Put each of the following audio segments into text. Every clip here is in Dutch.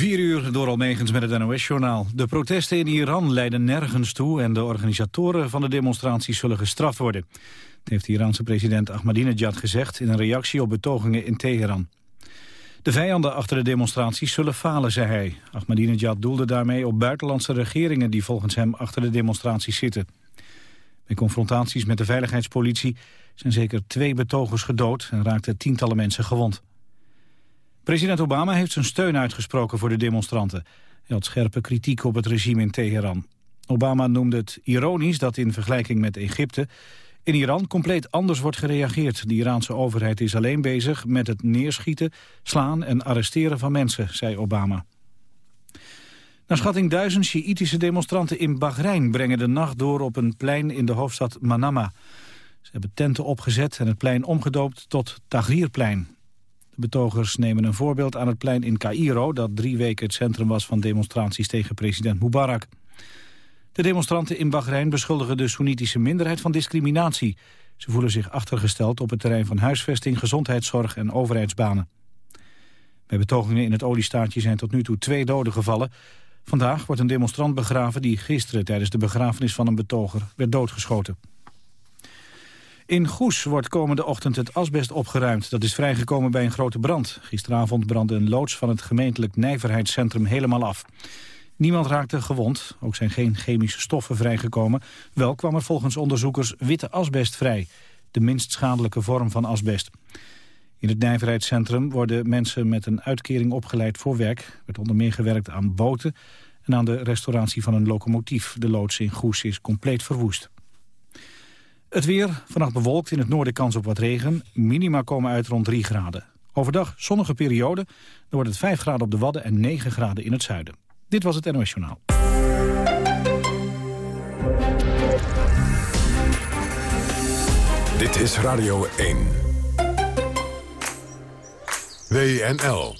Vier uur door Almegens met het NOS-journaal. De protesten in Iran leiden nergens toe... en de organisatoren van de demonstraties zullen gestraft worden. Dat heeft de Iraanse president Ahmadinejad gezegd... in een reactie op betogingen in Teheran. De vijanden achter de demonstraties zullen falen, zei hij. Ahmadinejad doelde daarmee op buitenlandse regeringen... die volgens hem achter de demonstraties zitten. Bij confrontaties met de veiligheidspolitie... zijn zeker twee betogers gedood... en raakten tientallen mensen gewond. President Obama heeft zijn steun uitgesproken voor de demonstranten. Hij had scherpe kritiek op het regime in Teheran. Obama noemde het ironisch dat in vergelijking met Egypte... in Iran compleet anders wordt gereageerd. De Iraanse overheid is alleen bezig met het neerschieten, slaan en arresteren van mensen, zei Obama. Naar schatting duizend Sjiïtische demonstranten in Bahrein... brengen de nacht door op een plein in de hoofdstad Manama. Ze hebben tenten opgezet en het plein omgedoopt tot Tahrirplein betogers nemen een voorbeeld aan het plein in Cairo... dat drie weken het centrum was van demonstraties tegen president Mubarak. De demonstranten in Bahrein beschuldigen de Soenitische minderheid van discriminatie. Ze voelen zich achtergesteld op het terrein van huisvesting, gezondheidszorg en overheidsbanen. Bij betogingen in het oliestaatje zijn tot nu toe twee doden gevallen. Vandaag wordt een demonstrant begraven die gisteren tijdens de begrafenis van een betoger werd doodgeschoten. In Goes wordt komende ochtend het asbest opgeruimd. Dat is vrijgekomen bij een grote brand. Gisteravond brandde een loods van het gemeentelijk nijverheidscentrum helemaal af. Niemand raakte gewond, ook zijn geen chemische stoffen vrijgekomen. Wel kwam er volgens onderzoekers witte asbest vrij, de minst schadelijke vorm van asbest. In het nijverheidscentrum worden mensen met een uitkering opgeleid voor werk. Er werd onder meer gewerkt aan boten en aan de restauratie van een locomotief. De loods in Goes is compleet verwoest. Het weer, vannacht bewolkt, in het noorden kans op wat regen. Minima komen uit rond 3 graden. Overdag zonnige periode, dan wordt het 5 graden op de Wadden en 9 graden in het zuiden. Dit was het NOS Journaal. Dit is Radio 1. WNL.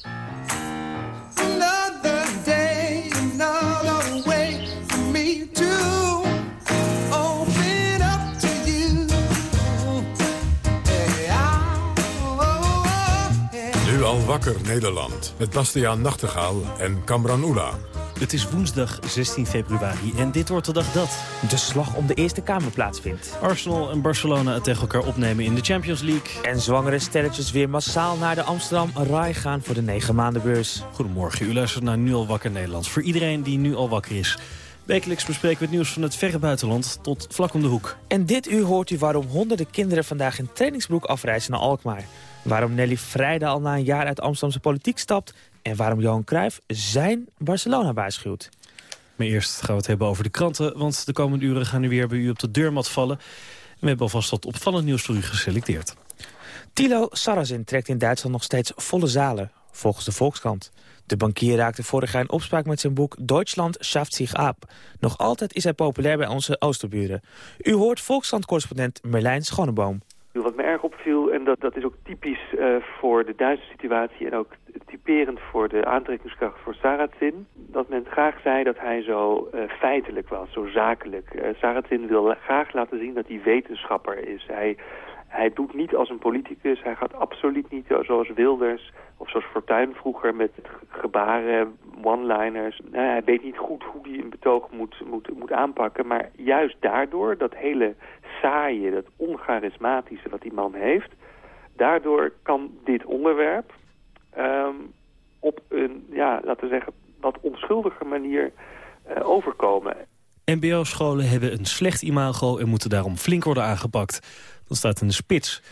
Wakker Nederland. Met Bastiaan Nachtegaal en Kamran Oela. Het is woensdag 16 februari en dit wordt de dag dat... De slag om de Eerste Kamer plaatsvindt. Arsenal en Barcelona het tegen elkaar opnemen in de Champions League. En zwangere stelletjes weer massaal naar de Amsterdam Rai gaan voor de negen maandenbeurs. Goedemorgen, u luistert naar Nu al wakker Nederland. Voor iedereen die nu al wakker is. Wekelijks bespreken we het nieuws van het verre buitenland tot vlak om de hoek. En dit uur hoort u waarom honderden kinderen vandaag in trainingsbroek afreizen naar Alkmaar. Waarom Nelly vrijdag al na een jaar uit Amsterdamse politiek stapt... en waarom Johan Cruijff zijn Barcelona waarschuwt. Maar eerst gaan we het hebben over de kranten... want de komende uren gaan nu weer bij u op de deurmat vallen. we hebben alvast wat opvallend nieuws voor u geselecteerd. Tilo Sarrazin trekt in Duitsland nog steeds volle zalen, volgens de Volkskrant. De bankier raakte vorig jaar in opspraak met zijn boek Deutschland schafft zich ab. Nog altijd is hij populair bij onze oosterburen. U hoort Volkskrant-correspondent Merlijn Schoneboom. Wat me erg opviel, en dat, dat is ook typisch uh, voor de Duitse situatie... en ook typerend voor de aantrekkingskracht voor Sarrazin... dat men graag zei dat hij zo uh, feitelijk was, zo zakelijk. Uh, wil graag laten zien dat hij wetenschapper is. Hij, hij doet niet als een politicus, hij gaat absoluut niet zoals Wilders... of zoals Fortuyn vroeger met gebaren, one-liners. Nou, hij weet niet goed hoe hij een betoog moet, moet, moet aanpakken... maar juist daardoor, dat hele saaie, dat oncharismatische wat die man heeft... daardoor kan dit onderwerp um, op een, ja, laten we zeggen, wat onschuldige manier uh, overkomen. MBO-scholen hebben een slecht imago en moeten daarom flink worden aangepakt. Dat staat in de spits.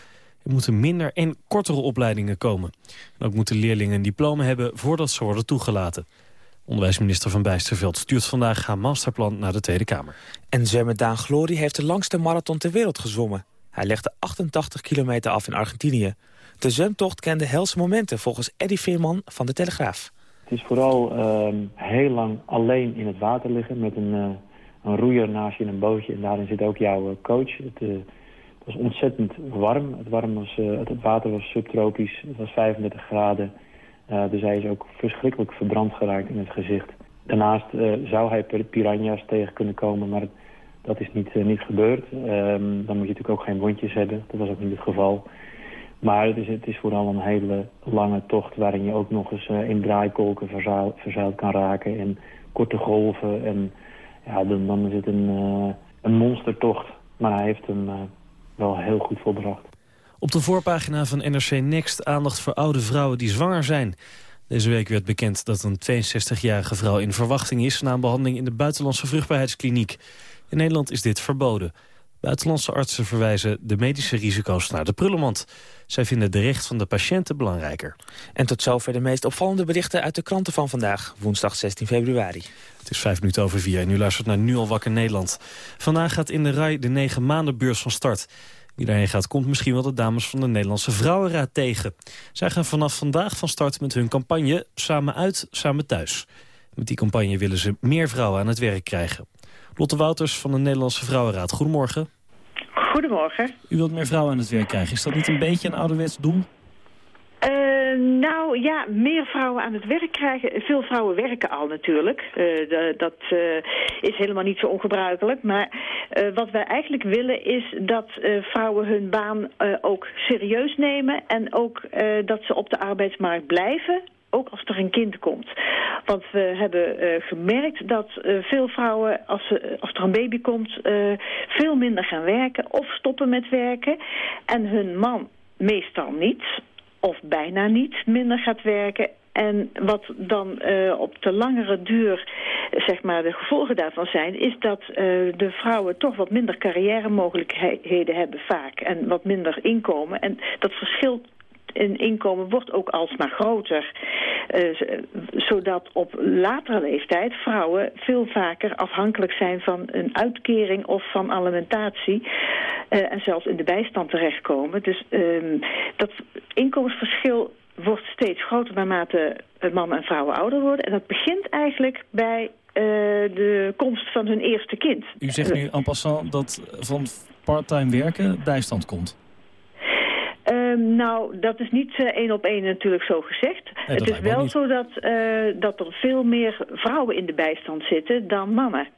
Er moeten minder en kortere opleidingen komen. En ook moeten leerlingen een diploma hebben voordat ze worden toegelaten. Onderwijsminister Van Bijsterveld stuurt vandaag haar masterplan naar de Tweede Kamer. En zwemmer Daan Glory heeft de langste marathon ter wereld gezwommen. Hij legde 88 kilometer af in Argentinië. De zwemtocht kende helse momenten volgens Eddy Veerman van de Telegraaf. Het is vooral uh, heel lang alleen in het water liggen met een, uh, een roeier naast je in een bootje. En daarin zit ook jouw uh, coach. Het, uh, het, was ontzettend warm. Het, warm was, het water was subtropisch. Het was 35 graden. Uh, dus hij is ook verschrikkelijk verbrand geraakt in het gezicht. Daarnaast uh, zou hij piranha's tegen kunnen komen, maar dat is niet, uh, niet gebeurd. Um, dan moet je natuurlijk ook geen wondjes hebben. Dat was ook niet het geval. Maar het is, het is vooral een hele lange tocht waarin je ook nog eens in draaikolken verzeild, kan raken. En korte golven. En ja, dan, dan is het een, een monstertocht. Maar hij heeft hem wel heel goed volbracht. Op de voorpagina van NRC Next aandacht voor oude vrouwen die zwanger zijn. Deze week werd bekend dat een 62-jarige vrouw in verwachting is... na een behandeling in de buitenlandse vruchtbaarheidskliniek. In Nederland is dit verboden. Buitenlandse artsen verwijzen de medische risico's naar de prullenmand. Zij vinden de recht van de patiënten belangrijker. En tot zover de meest opvallende berichten uit de kranten van vandaag, woensdag 16 februari. Het is vijf minuten over vier en u luistert naar Nu al wakker Nederland. Vandaag gaat in de RAI de negen maandenbeurs van start. Wie daarheen gaat, komt misschien wel de dames van de Nederlandse Vrouwenraad tegen. Zij gaan vanaf vandaag van start met hun campagne Samen uit, samen thuis. Met die campagne willen ze meer vrouwen aan het werk krijgen. Lotte Wouters van de Nederlandse Vrouwenraad, goedemorgen. Goedemorgen. U wilt meer vrouwen aan het werk krijgen. Is dat niet een beetje een ouderwets doel? Nou ja, meer vrouwen aan het werk krijgen. Veel vrouwen werken al natuurlijk. Uh, dat uh, is helemaal niet zo ongebruikelijk. Maar wat wij eigenlijk willen is dat vrouwen hun baan ook serieus nemen. En ook dat ze op de arbeidsmarkt blijven ook als er een kind komt. Want we hebben gemerkt dat veel vrouwen, als, ze, als er een baby komt... Veel minder gaan werken of stoppen met werken. En hun man meestal niet, of bijna niet, minder gaat werken... En wat dan uh, op de langere duur, zeg maar, de gevolgen daarvan zijn... is dat uh, de vrouwen toch wat minder carrière mogelijkheden hebben vaak. En wat minder inkomen. En dat verschilt in inkomen wordt ook alsmaar groter. Uh, zodat op latere leeftijd vrouwen veel vaker afhankelijk zijn van een uitkering of van alimentatie. Uh, en zelfs in de bijstand terechtkomen. Dus uh, dat inkomensverschil wordt steeds groter naarmate mannen en vrouwen ouder worden. En dat begint eigenlijk bij de komst van hun eerste kind. U zegt nu en passant dat van parttime werken bijstand komt. Um, nou, dat is niet uh, één op één natuurlijk zo gezegd. Nee, het is wel zo dat, uh, dat er veel meer vrouwen in de bijstand zitten dan mannen.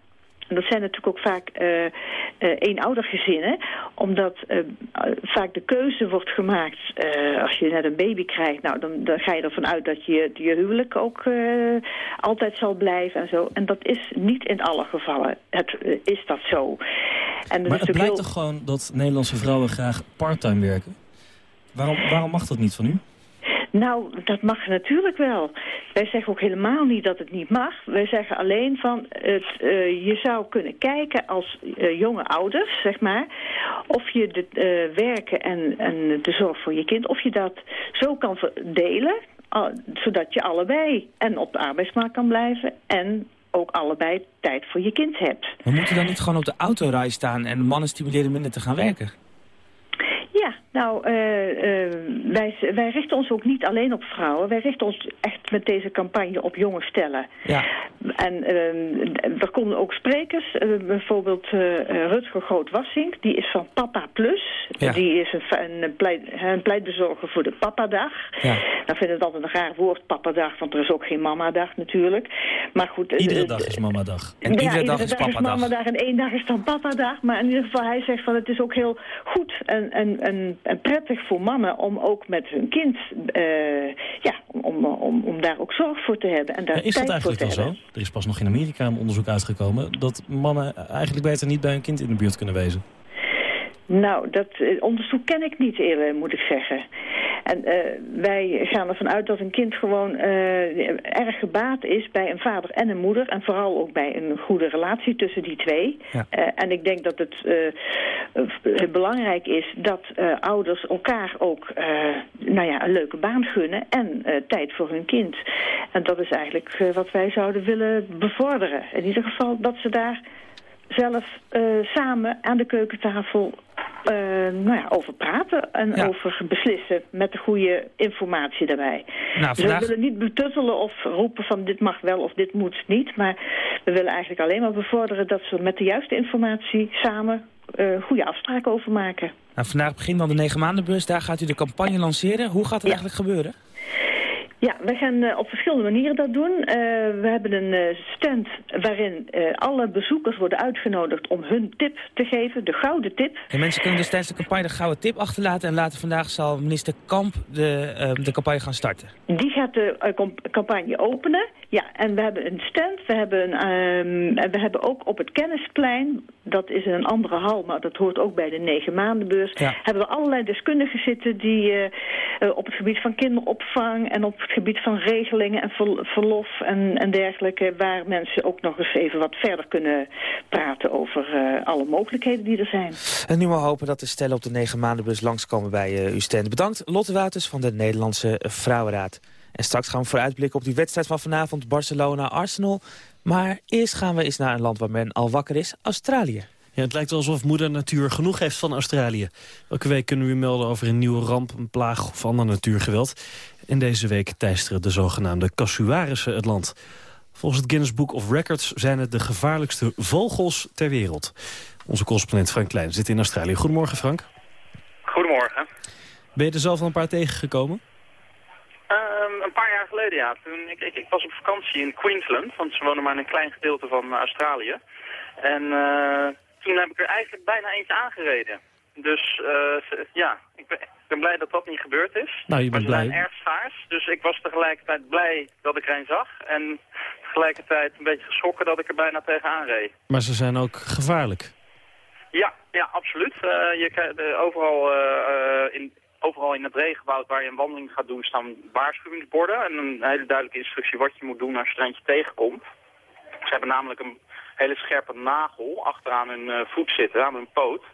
En dat zijn natuurlijk ook vaak uh, uh, eenoudergezinnen, omdat uh, vaak de keuze wordt gemaakt als je net een baby krijgt. Nou, dan, dan ga je ervan uit dat je je huwelijk ook altijd zal blijven en zo. En dat is niet in alle gevallen. Het, is dat zo. En maar het blijkt heel... toch gewoon dat Nederlandse vrouwen graag parttime werken? Waarom, waarom mag dat niet van u? Nou, dat mag natuurlijk wel. Wij zeggen ook helemaal niet dat het niet mag. Wij zeggen alleen van, het, uh, je zou kunnen kijken als uh, jonge ouders, zeg maar, of je de uh, werken en, en de zorg voor je kind, of je dat zo kan verdelen, zodat je allebei en op de arbeidsmarkt kan blijven en ook allebei tijd voor je kind hebt. Maar moet je dan niet gewoon op de autorij staan en mannen stimuleren minder te gaan werken? Nou, uh, uh, wij, wij richten ons ook niet alleen op vrouwen. Wij richten ons echt met deze campagne op jonge stellen. Ja. En uh, er komen ook sprekers, bijvoorbeeld Rutger Groot-Wassink, die is van Papa Plus. Ja. Die is een, een, pleit, een pleitbezorger voor de Papadag. Ja. Dan vinden we dat een raar woord, Papadag, want er is ook geen Mamadag natuurlijk. Maar goed, iedere dag is Mamadag. En ja, iedere dag, dag is Papadag. Is Mamadag en één dag is dan Papadag. Maar in ieder geval, hij zegt van het is ook heel goed en, en, en prettig voor mannen om ook met hun kind, uh, ja, om, om, om daar ook zorg voor te hebben. En daar ja, is dat eigenlijk hebben. zo? Er is pas nog in Amerika een onderzoek uitgekomen dat mannen eigenlijk beter niet bij hun kind in de buurt kunnen wezen. Nou, dat onderzoek ken ik niet eerlijk, moet ik zeggen. En uh, wij gaan ervan uit dat een kind gewoon uh, erg gebaat is bij een vader en een moeder. En vooral ook bij een goede relatie tussen die twee. Ja. Uh, en ik denk dat het belangrijk is dat ouders elkaar ook nou ja, een leuke baan gunnen. En tijd voor hun kind. En dat is eigenlijk wat wij zouden willen bevorderen. In ieder geval dat ze daar zelf samen aan de keukentafel uh, nou ja, over praten en Ja. over beslissen met de goede informatie daarbij. Nou, Dus we willen niet betuttelen of roepen van dit mag wel of dit moet niet. Maar we willen eigenlijk alleen maar bevorderen dat ze met de juiste informatie samen uh, goede afspraken over maken. Nou, vandaag begint dan de negen maandenbeurs. Daar gaat u de campagne lanceren. Hoe gaat het Ja. eigenlijk gebeuren? Ja, we gaan uh, op verschillende manieren dat doen. Uh, we hebben een uh, stand waarin alle bezoekers worden uitgenodigd om hun tip te geven, de gouden tip. En mensen kunnen dus tijdens de campagne de gouden tip achterlaten en later vandaag zal minister Kamp de, de campagne gaan starten. Die gaat de campagne openen, ja, en we hebben een stand, we hebben, um, we hebben ook op het kennisplein, dat is een andere hal, maar dat hoort ook bij de negen maandenbeurs, ja. hebben we allerlei deskundigen zitten die op het gebied van kinderopvang en op het gebied van regelingen en verlof en, en dergelijke... waar mensen ook nog eens even wat verder kunnen praten over uh, alle mogelijkheden die er zijn. En nu maar hopen dat de stellen op de negen maandenbus langskomen bij uh, uw stand. Bedankt Lotte Wouters van de Nederlandse Vrouwenraad. En straks gaan we vooruitblikken op die wedstrijd van vanavond Barcelona-Arsenal. Maar eerst gaan we eens naar een land waar men al wakker is, Australië. Ja, het lijkt alsof moeder natuur genoeg heeft van Australië. Elke week kunnen we u melden over een nieuwe ramp, een plaag of ander natuurgeweld. En deze week teisteren de zogenaamde casuarissen het land. Volgens het Guinness Book of Records zijn het de gevaarlijkste vogels ter wereld. Onze correspondent Frank Klein zit in Australië. Goedemorgen Frank. Goedemorgen. Ben je er zelf al een paar tegengekomen? Um, een paar jaar geleden, ja. Toen, ik, ik, ik, was op vakantie in Queensland, want ze wonen maar in een klein gedeelte van Australië. En uh, toen heb ik er eigenlijk bijna eentje aangereden. Dus uh, ja, ik ben, ben, blij dat dat niet gebeurd is. Nou, je bent maar ze zijn erg schaars. Dus ik was tegelijkertijd blij dat ik er een zag. En tegelijkertijd een beetje geschrokken dat ik er bijna tegenaan reed. Maar ze zijn ook gevaarlijk? Ja, ja absoluut. Uh, je, de, overal, in, overal in het regenwoud waar je een wandeling gaat doen staan waarschuwingsborden. En een hele duidelijke instructie wat je moet doen als je er eentje tegenkomt. Ze hebben namelijk een hele scherpe nagel achteraan hun voet zitten, aan hun poot.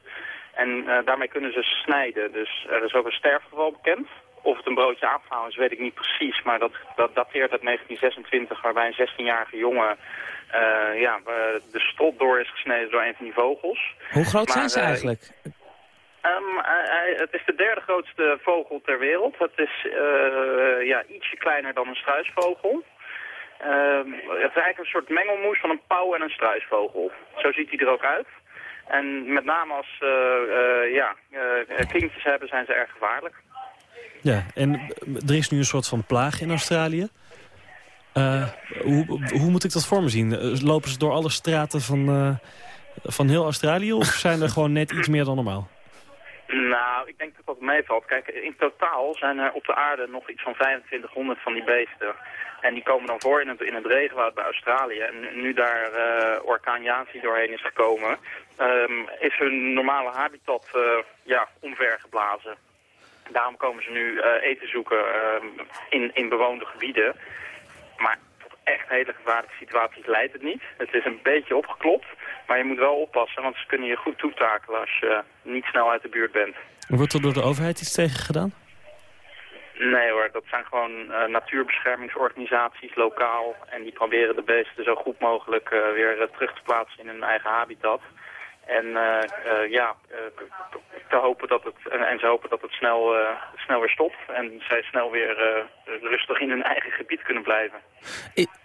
En uh, daarmee kunnen ze snijden. Dus er is ook een sterfgeval bekend. Of het een broodje aapverhaal is, weet ik niet precies. Maar dat, dat dateert uit 1926, waarbij een 16-jarige jongen uh, ja, de strot door is gesneden door een van die vogels. Hoe groot maar, zijn ze eigenlijk? Um, uh, het is de derde grootste vogel ter wereld. Het is ja, ietsje kleiner dan een struisvogel. Uh, het is eigenlijk een soort mengelmoes van een pauw en een struisvogel. Zo ziet hij er ook uit. En met name als uh, uh, ja, uh, kindjes hebben, zijn ze erg gevaarlijk. Ja, en er is nu een soort van plaag in Australië. hoe, hoe moet ik dat voor me zien? Lopen ze door alle straten van, van heel Australië of zijn er gewoon net iets meer dan normaal? Nou, ik denk dat dat meevalt. Kijk, in totaal zijn er op de aarde nog iets van 2500 van die beesten. En die komen dan voor in het, in het regenwoud bij Australië. En nu daar uh, orkaan Yasi doorheen is gekomen, um, is hun normale habitat uh, ja, omvergeblazen. Daarom komen ze nu uh, eten zoeken um, in, in bewoonde gebieden. Maar tot echt hele gevaarlijke situaties leidt het niet. Het is een beetje opgeklopt, maar je moet wel oppassen, want ze kunnen je goed toetakelen als je niet snel uit de buurt bent. Wordt er door de overheid iets tegen gedaan? Nee hoor, dat zijn gewoon uh, natuurbeschermingsorganisaties lokaal. En die proberen de beesten zo goed mogelijk uh, weer terug te plaatsen in hun eigen habitat. En ja, te hopen dat het, en, en, ze hopen dat het snel, snel weer stopt. En zij snel weer rustig in hun eigen gebied kunnen blijven.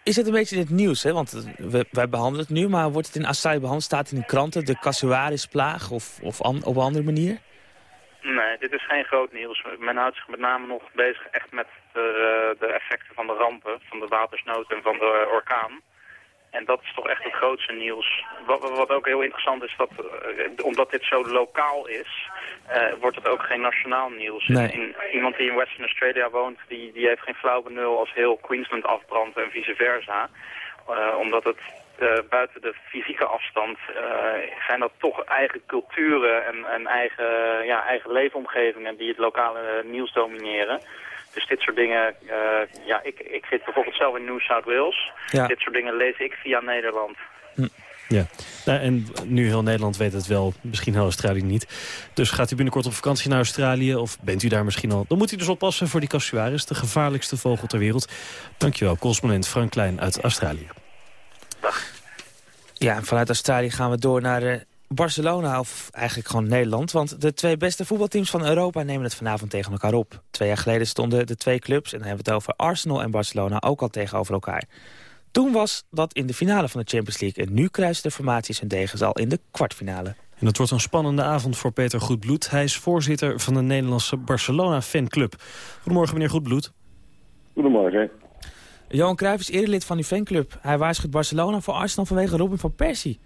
Is het een beetje in het nieuws, hè? Want we, wij behandelen het nu, maar wordt het in Assai behandeld? Staat het in de kranten, de casuarisplaag of, of an, op een andere manier? Nee, dit is geen groot nieuws. Men houdt zich met name nog bezig echt met de, de effecten van de rampen, van de watersnood en van de orkaan. En dat is toch echt het grootste nieuws. Wat, wat ook heel interessant is, dat, uh, omdat dit zo lokaal is, uh, wordt het ook geen nationaal nieuws. Nee. In, iemand die in Western Australia woont, die, die heeft geen flauw benul als heel Queensland afbrandt en vice versa. Uh, omdat het uh, buiten de fysieke afstand zijn dat toch eigen culturen en, en eigen, ja, eigen leefomgevingen die het lokale nieuws domineren. Dus dit soort dingen, uh, ja, ik, ik zit bijvoorbeeld zelf in New South Wales. Ja. Dit soort dingen lees ik via Nederland. Hm. Ja, nou, en nu heel Nederland weet het wel, misschien heel Australië niet. Dus gaat u binnenkort op vakantie naar Australië of bent u daar misschien al... dan moet u dus oppassen voor die casuaris, de gevaarlijkste vogel ter wereld. Dankjewel, correspondent Frank Klein uit Australië. Dag. Ja, vanuit Australië gaan we door naar uh, Barcelona, of eigenlijk gewoon Nederland. Want de twee beste voetbalteams van Europa nemen het vanavond tegen elkaar op. Twee jaar geleden stonden de twee clubs, en dan hebben we het over Arsenal en Barcelona, ook al tegenover elkaar. Toen was dat in de finale van de Champions League. En nu kruisen de formaties hun degens al in de kwartfinale. En dat wordt een spannende avond voor Peter Goedbloed. Hij is voorzitter van de Nederlandse Barcelona fanclub. Goedemorgen, meneer Goedbloed. Goedemorgen. Johan Cruijff is eerder lid van uw fanclub. Hij waarschuwt Barcelona voor Arsenal vanwege Robin van Persie.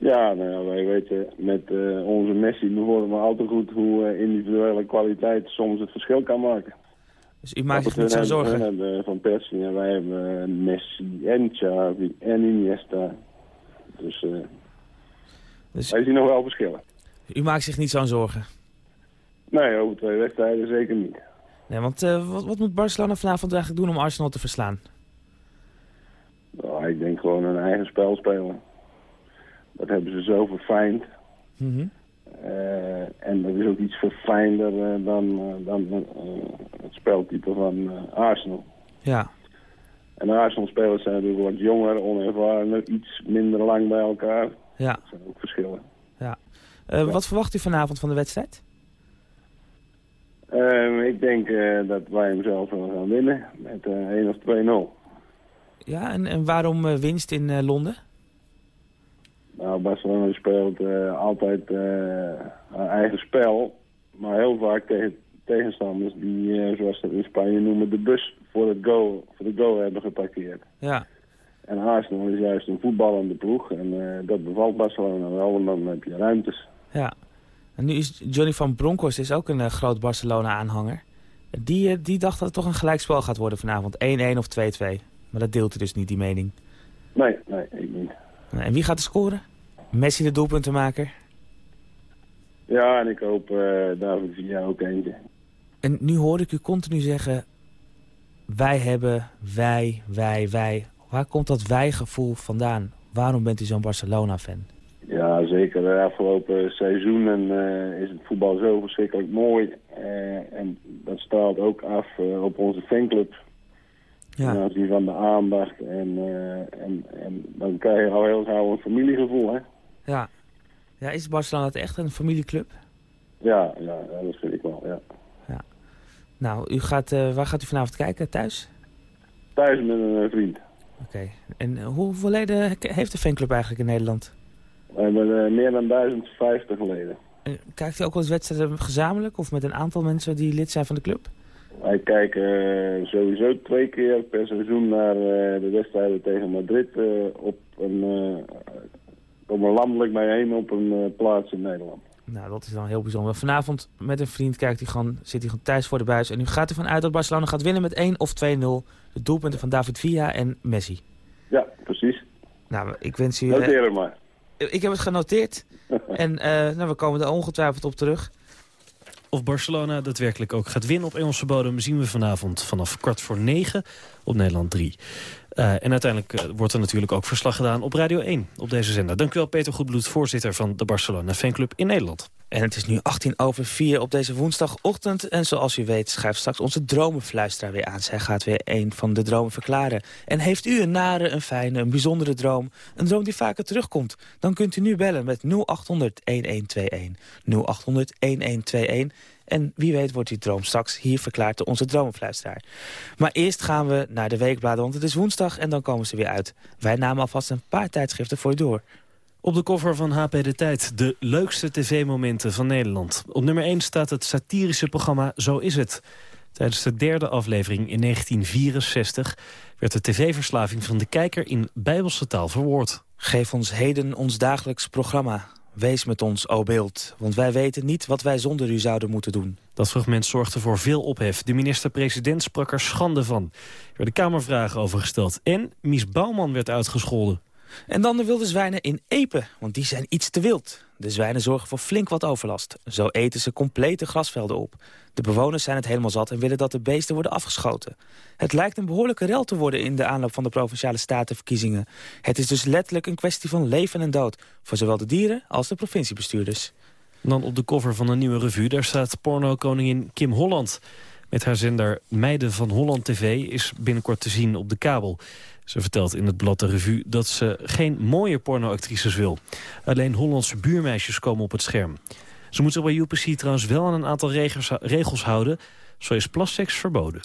Ja, nou ja, wij weten met uh, onze Messi bijvoorbeeld maar al te goed hoe uh, individuele kwaliteit soms het verschil kan maken. Dus u maakt zich niet zo zorgen? We hebben Van Persie en wij hebben Messi en Xavi en Iniesta. Dus, uh, dus wij zien nog wel verschillen. U maakt zich niet zo'n zorgen? Nee, over twee wedstrijden zeker niet. Nee, want wat, wat, moet Barcelona vanavond eigenlijk doen om Arsenal te verslaan? Nou, ik denk gewoon een eigen spel spelen. Dat hebben ze zo verfijnd. Mm -hmm. uh, en dat is ook iets verfijnder uh, dan, uh, dan het speltype van Arsenal. Ja. En Arsenal-spelers zijn natuurlijk wat jonger, onervarener, iets minder lang bij elkaar. Ja. Dat zijn ook verschillen. Ja. ja. Wat verwacht u vanavond van de wedstrijd? Ehm, ik denk dat wij hem zelf wel gaan winnen met 1 of 2-0. Ja, en, en waarom winst in Londen? Nou, Barcelona speelt uh, altijd uh, haar eigen spel, maar heel vaak tegen tegenstanders die, uh, zoals ze in Spanje noemen, de bus voor, het goal, voor de goal hebben geparkeerd. Ja. En Arsenal is juist een voetballende ploeg en dat bevalt Barcelona wel, want dan heb je ruimtes. Ja. En nu is Johnny van Bronckhorst is ook een groot Barcelona-aanhanger. Die, die dacht dat het toch een gelijkspel gaat worden vanavond, 1-1 of 2-2. Maar dat deelt hij dus niet, die mening. Nee, nee, ik niet. En wie gaat er scoren? Messi de doelpuntenmaker? Ja, en ik hoop uh, David Villa ook eentje. En nu hoor ik u continu zeggen... wij hebben, wij, wij, wij. Waar komt dat wij-gevoel vandaan? Waarom bent u zo'n Barcelona-fan? Ja, zeker. De afgelopen seizoenen uh, is het voetbal zo verschrikkelijk mooi. Uh, en dat straalt ook af op onze fanclub. Ja. Van de aandacht en, en, en dan krijg je al heel gauw een familiegevoel, hè? Ja. ja, is Barcelona het echt een familieclub? Ja, ja, dat vind ik wel, ja. ja. Nou, u gaat, uh, waar gaat u vanavond kijken? Thuis? Thuis met een uh, vriend. Oké. Okay. En uh, hoeveel leden heeft de fanclub eigenlijk in Nederland? We hebben meer dan 1050 leden. En kijkt u ook wel eens wedstrijden gezamenlijk of met een aantal mensen die lid zijn van de club? Wij kijken sowieso twee keer per seizoen naar de wedstrijden tegen Madrid op een kom er landelijk bijeen op een uh, plaats in Nederland. Nou, dat is dan heel bijzonder. Vanavond met een vriend kijkt hij gewoon, zit hij gewoon thuis voor de buis. En nu gaat ervan uit dat Barcelona gaat winnen met 1 of 2-0. De doelpunten van David Villa en Messi. Ja, precies. Nou, ik wens u... Noteer hem maar. Ik heb het genoteerd. en uh, nou, we komen er ongetwijfeld op terug. Of Barcelona daadwerkelijk ook gaat winnen op Engelse bodem... zien we vanavond vanaf kwart voor negen op Nederland 3. Uh, en uiteindelijk uh, wordt er natuurlijk ook verslag gedaan op Radio 1 op deze zender. Dank u wel Peter Goedbloed, voorzitter van de Barcelona Fanclub in Nederland. En het is nu 18 over 4 op deze woensdagochtend. En zoals u weet schuift straks onze dromenfluisteraar weer aan. Zij gaat weer een van de dromen verklaren. En heeft u een nare, een fijne, een bijzondere droom... een droom die vaker terugkomt... dan kunt u nu bellen met 0800-1121. 0800-1121. En wie weet wordt die droom straks hier verklaard door onze dromenfluisteraar. Maar eerst gaan we naar de weekbladen, want het is woensdag en dan komen ze weer uit. Wij namen alvast een paar tijdschriften voor u door. Op de koffer van HP De Tijd, de leukste tv-momenten van Nederland. Op nummer 1 staat het satirische programma Zo is het. Tijdens de derde aflevering in 1964 werd de tv-verslaving van de kijker in bijbelse taal verwoord. Geef ons heden ons dagelijks programma. Wees met ons, o beeld, want wij weten niet wat wij zonder u zouden moeten doen. Dat fragment zorgde voor veel ophef. De minister-president sprak er schande van. Er werden kamervragen over gesteld. En Mies Bouwman werd uitgescholden. En dan de wilde zwijnen in Epen, want die zijn iets te wild. De zwijnen zorgen voor flink wat overlast. Zo eten ze complete grasvelden op. De bewoners zijn het helemaal zat en willen dat de beesten worden afgeschoten. Het lijkt een behoorlijke rel te worden in de aanloop van de Provinciale Statenverkiezingen. Het is dus letterlijk een kwestie van leven en dood... voor zowel de dieren als de provinciebestuurders. Dan op de cover van een nieuwe revue, daar staat porno-koningin Kim Holland. Met haar zender Meiden van Holland TV is binnenkort te zien op de kabel. Ze vertelt in het blad De Revue dat ze geen mooie pornoactrices wil. Alleen Hollandse buurmeisjes komen op het scherm. Ze moet zich bij UPC trouwens wel aan een aantal regels, regels houden. Zo is plasseks verboden.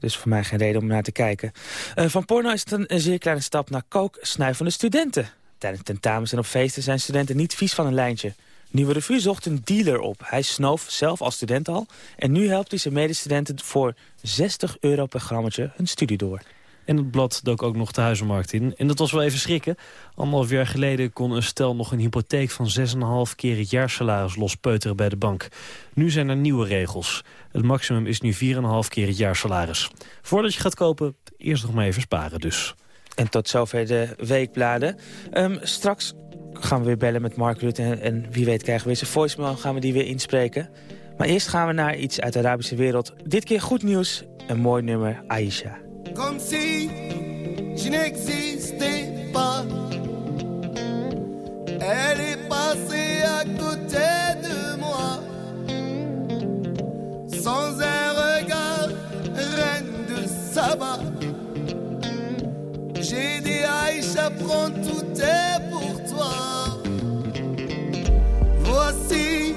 Dus voor mij geen reden om naar te kijken. Uh, van porno is het een, een zeer kleine stap naar kook, snuivende studenten. Tijdens tentamens en op feesten zijn studenten niet vies van een lijntje. Nieuwe Revue zocht een dealer op. Hij snoof zelf als student al. En nu helpt hij zijn medestudenten voor 60 euro per grammetje hun studie door. En het blad dook ook nog de huizenmarkt in. En dat was wel even schrikken. Anderhalf jaar geleden kon een stel nog een hypotheek van 6,5 keer het jaarsalaris lospeuteren bij de bank. Nu zijn er nieuwe regels. Het maximum is nu 4,5 keer het jaarsalaris. Voordat je gaat kopen, eerst nog maar even sparen dus. En tot zover de weekbladen. Um, straks gaan we weer bellen met Mark Rutte. En, en wie weet krijgen we zijn voicemail gaan we die weer inspreken. Maar eerst gaan we naar iets uit de Arabische wereld. Dit keer goed nieuws. Een mooi nummer, Aisha. Comme si je n'existais pas. Elle est passée à côté de moi. Sans un regard, reine de Saba. J'ai dit Aïcha, prends tout est pour toi. Voici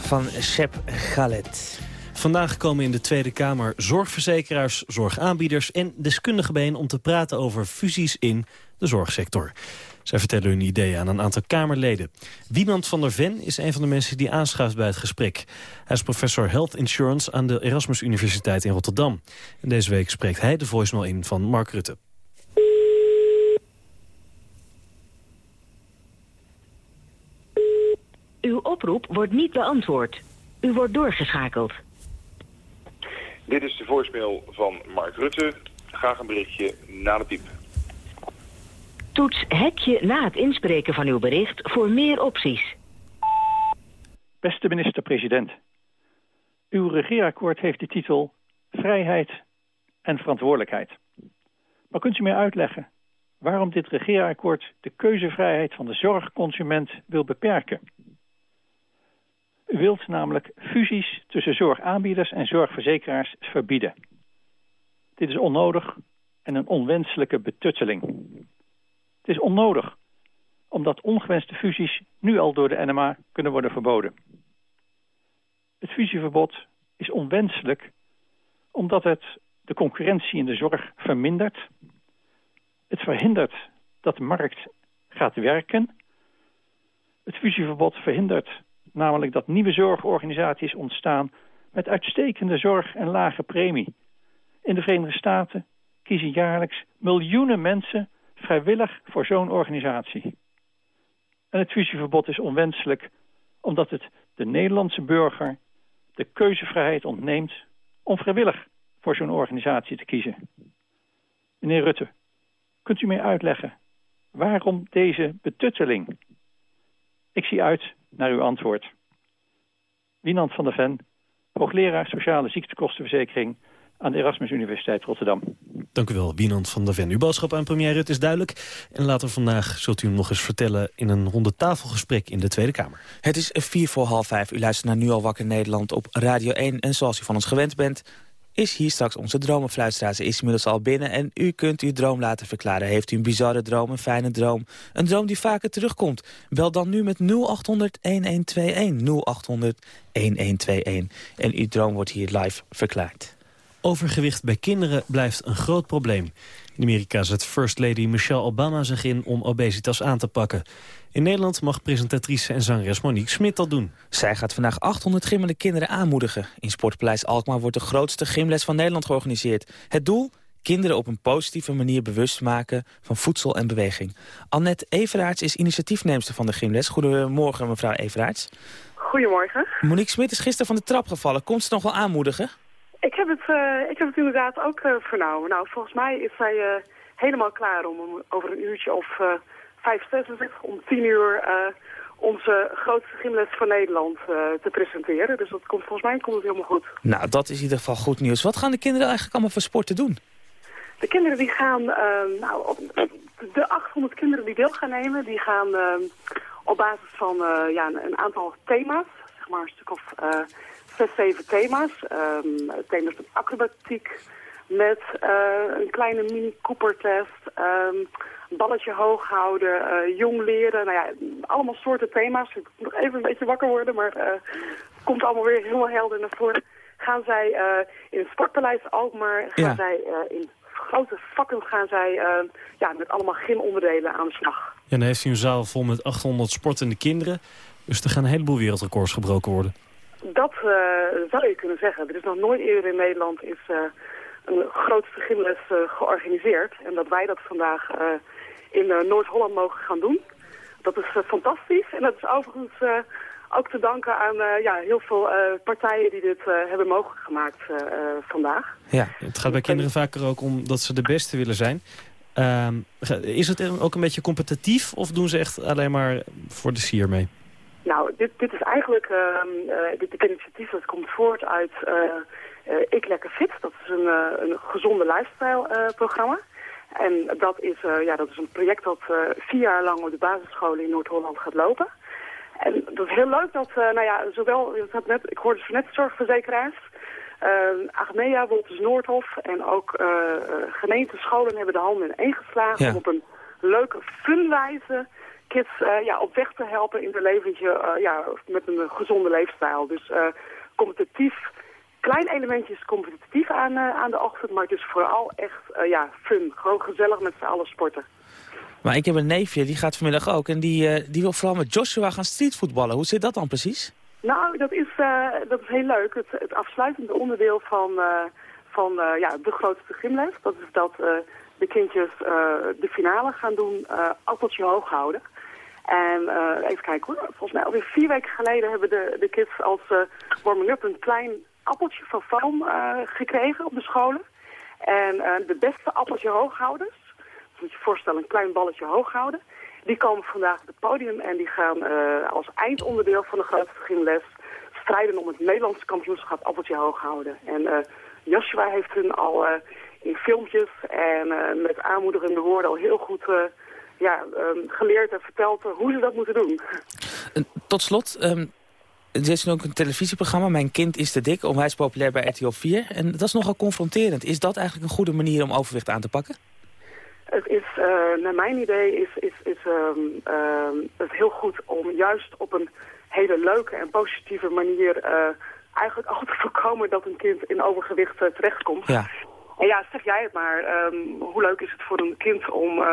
Van Shep Galet. Vandaag komen in de Tweede Kamer zorgverzekeraars, zorgaanbieders en deskundigen bijeen om te praten over fusies in de zorgsector. Zij vertellen hun ideeën aan een aantal Kamerleden. Wiemand van der Ven is een van de mensen die aanschuift bij het gesprek. Hij is professor Health Insurance aan de Erasmus Universiteit in Rotterdam. En deze week spreekt hij de voicemail in van Mark Rutte. Uw oproep wordt niet beantwoord. U wordt doorgeschakeld. Dit is de voicemail van Mark Rutte. Graag een berichtje na de piep. Toets hekje na het inspreken van uw bericht voor meer opties. Beste minister-president, uw regeerakkoord heeft de titel Vrijheid en Verantwoordelijkheid. Maar kunt u mij uitleggen waarom dit regeerakkoord de keuzevrijheid van de zorgconsument wil beperken? U wilt namelijk fusies tussen zorgaanbieders en zorgverzekeraars verbieden. Dit is onnodig en een onwenselijke betutteling. Het is onnodig, omdat ongewenste fusies nu al door de NMA kunnen worden verboden. Het fusieverbod is onwenselijk omdat het de concurrentie in de zorg vermindert. Het verhindert dat de markt gaat werken. Het fusieverbod verhindert namelijk dat nieuwe zorgorganisaties ontstaan met uitstekende zorg en lage premie. In de Verenigde Staten kiezen jaarlijks miljoenen mensen vrijwillig voor zo'n organisatie. En het fusieverbod is onwenselijk omdat het de Nederlandse burger de keuzevrijheid ontneemt om vrijwillig voor zo'n organisatie te kiezen. Meneer Rutte, kunt u mij uitleggen waarom deze betutteling? Ik zie uit naar uw antwoord. Wienand van der Ven, hoogleraar Sociale Ziektekostenverzekering aan de Erasmus Universiteit Rotterdam. Dank u wel, Wienand van der Ven. Uw boodschap aan premier Rutte is duidelijk. En later vandaag zult u hem nog eens vertellen in een ronde tafelgesprek in de Tweede Kamer. Het is vier voor half vijf. U luistert naar Nu al wakker Nederland op Radio 1. En zoals u van ons gewend bent, is hier straks onze dromenfluisteraar. Ze is inmiddels al binnen en u kunt uw droom laten verklaren. Heeft u een bizarre droom, een fijne droom, een droom die vaker terugkomt? Bel dan nu met 0800-1121. 0800-1121. En uw droom wordt hier live verklaard. Overgewicht bij kinderen blijft een groot probleem. In Amerika zet First Lady Michelle Obama zich in om obesitas aan te pakken. In Nederland mag presentatrice en zangeres Monique Smit dat doen. Zij gaat vandaag 800 gimmende kinderen aanmoedigen. In Sportpaleis Alkmaar wordt de grootste gymles van Nederland georganiseerd. Het doel? Kinderen op een positieve manier bewust maken van voedsel en beweging. Annette Everaerts is initiatiefneemster van de gymles. Goedemorgen mevrouw Everaerts. Goedemorgen. Monique Smit is gisteren van de trap gevallen. Komt ze nog wel aanmoedigen? Ik heb het, eh, ik heb het inderdaad ook eh, vernomen. Nou, volgens mij is zij eh, helemaal klaar om over een uurtje of vijf, zes, om tien uur onze grootste gymles van Nederland te presenteren. Dus dat komt, volgens mij komt het helemaal goed. Nou, dat is in ieder geval goed nieuws. Wat gaan de kinderen eigenlijk allemaal voor sporten doen? De kinderen die gaan, nou, op, de 800 kinderen die deel gaan nemen, die gaan op basis van ja, een, een aantal thema's, zeg maar een stuk of zes, zeven thema's. Um, thema's van acrobatiek, met eh, een kleine mini-Cooper-test, ehm, balletje hoog houden, eh, jong leren. Nou ja, allemaal soorten thema's. Ik moet nog even een beetje wakker worden, maar eh, het komt allemaal weer helemaal helder naar voren. Gaan zij in het sportpaleis Alkmaar, gaan Ja. zij in grote vakken gaan zij ja, met allemaal gymonderdelen aan de slag. Ja, dan heeft hij een zaal vol met 800 sportende kinderen. Dus er gaan een heleboel wereldrecords gebroken worden. Dat eh, zou je kunnen zeggen. Er is nog nooit eerder in Nederland is, eh, een grootste gymles eh, georganiseerd. En dat wij dat vandaag in Noord-Holland mogen gaan doen. Dat is fantastisch. En dat is overigens ook te danken aan ja, heel veel partijen die dit hebben mogelijk gemaakt vandaag. Ja. Het gaat bij kinderen vaker ook om dat ze de beste willen zijn. Ehm, is het ook een beetje competitief of doen ze echt alleen maar voor de sier mee? Nou, dit, dit is eigenlijk, ehm, eh, dit, dit initiatief dat komt voort uit eh, eh, Ik Lekker Fit. Dat is een, een gezonde lifestyle programma. En dat is, ja, dat is een project dat vier jaar lang op de basisscholen in Noord-Holland gaat lopen. En dat is heel leuk dat, nou ja, zowel, net, ik hoorde dus net zorgverzekeraars, uh, Agmea, Wolters Noordhof en ook eh, gemeentescholen hebben de handen in één geslagen Ja. om op een leuke, fun wijze kids eh, ja, op weg te helpen in hun leventje eh, ja, met een gezonde leefstijl. Dus eh, competitief, klein elementje is competitief aan, aan de ochtend, maar het is vooral echt ja, fun. Gewoon gezellig met z'n allen sporten. Maar ik heb een neefje, die gaat vanmiddag ook. En die, die wil vooral met Joshua gaan streetvoetballen. Hoe zit dat dan precies? Nou, dat is, dat is heel leuk. Het, het afsluitende onderdeel van, van ja, de grootste gymles, dat is dat de kindjes eh, de finale gaan doen, eh appeltje hoog houden. En eh, even kijken hoor, volgens mij alweer vier weken geleden hebben de, de kids als warming-up een klein appeltje van foam gekregen op de scholen. En de beste appeltje hooghouders, dus moet je voorstellen een klein balletje hoog houden, die komen vandaag op het podium en die gaan als eindonderdeel van de grootste gymles strijden om het Nederlandse kampioenschap appeltje hoog houden. En Joshua heeft hun al in filmpjes en eh, met aanmoedigende woorden al heel goed eh, ja, ehm, geleerd en verteld eh, hoe ze dat moeten doen. En tot slot, ehm, er is nu ook een televisieprogramma, Mijn kind is te dik, onwijs populair bij RTL 4. En dat is nogal confronterend. Is dat eigenlijk een goede manier om overwicht aan te pakken? Het is, naar mijn idee, is, is, is ehm, het heel goed om juist op een hele leuke en positieve manier eigenlijk al te voorkomen dat een kind in overgewicht terechtkomt. Ja. En ja, zeg jij het maar, ehm, hoe leuk is het voor een kind om eh,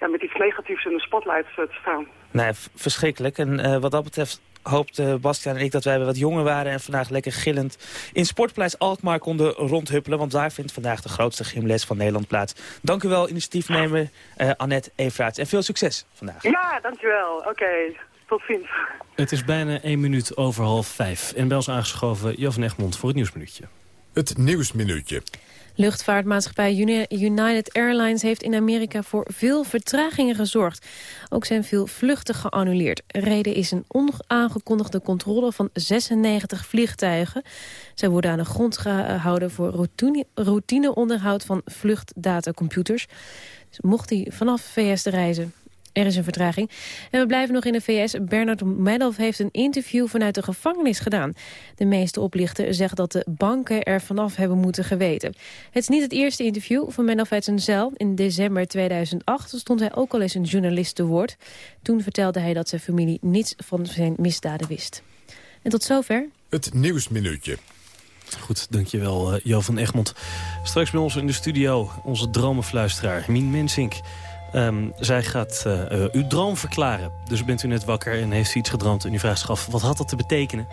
ja, met iets negatiefs in de spotlight eh, te staan? Nee, verschrikkelijk. En eh, wat dat betreft hoopten Bastiaan en ik dat wij weer wat jonger waren... en vandaag lekker gillend in Sportpaleis Alkmaar konden rondhuppelen... want daar vindt vandaag de grootste gymles van Nederland plaats. Dank u wel, initiatiefnemer uh, Annette Evraerts. En veel succes vandaag. Ja, dankjewel. Oké, tot ziens. Het is bijna één minuut over half vijf. En bij ons aangeschoven Jo van Egmond voor het Nieuwsminuutje. Het Nieuwsminuutje. Luchtvaartmaatschappij Uni- United Airlines heeft in Amerika voor veel vertragingen gezorgd. Ook zijn veel vluchten geannuleerd. Reden is een onaangekondigde controle van 96 vliegtuigen. Zij worden aan de grond gehouden voor routine- routineonderhoud van vluchtdatacomputers. Dus mocht hij vanaf VS reizen, er is een vertraging. En we blijven nog in de VS. Bernard Madoff heeft een interview vanuit de gevangenis gedaan. De meeste oplichters zeggen dat de banken er vanaf hebben moeten geweten. Het is niet het eerste interview van Madoff uit zijn cel. In december 2008 stond hij ook al eens een journalist te woord. Toen vertelde hij dat zijn familie niets van zijn misdaden wist. En tot zover. Het Nieuwsminuutje. Goed, dankjewel uh, Jo van Egmond. Straks bij ons in de studio onze dromenfluisteraar Mien Mensink. Um, zij gaat uh, uh, uw droom verklaren. Dus bent u net wakker en heeft u iets gedroomd en u vraagt zich af... wat had dat te betekenen?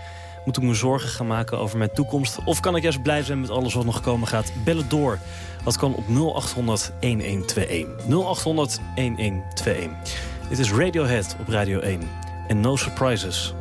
Moet ik me zorgen gaan maken over mijn toekomst? Of kan ik juist blij zijn met alles wat nog komen gaat? Bel het door. Dat kan op 0800-1121. 0800-1121. Dit is Radiohead op Radio 1. En No surprises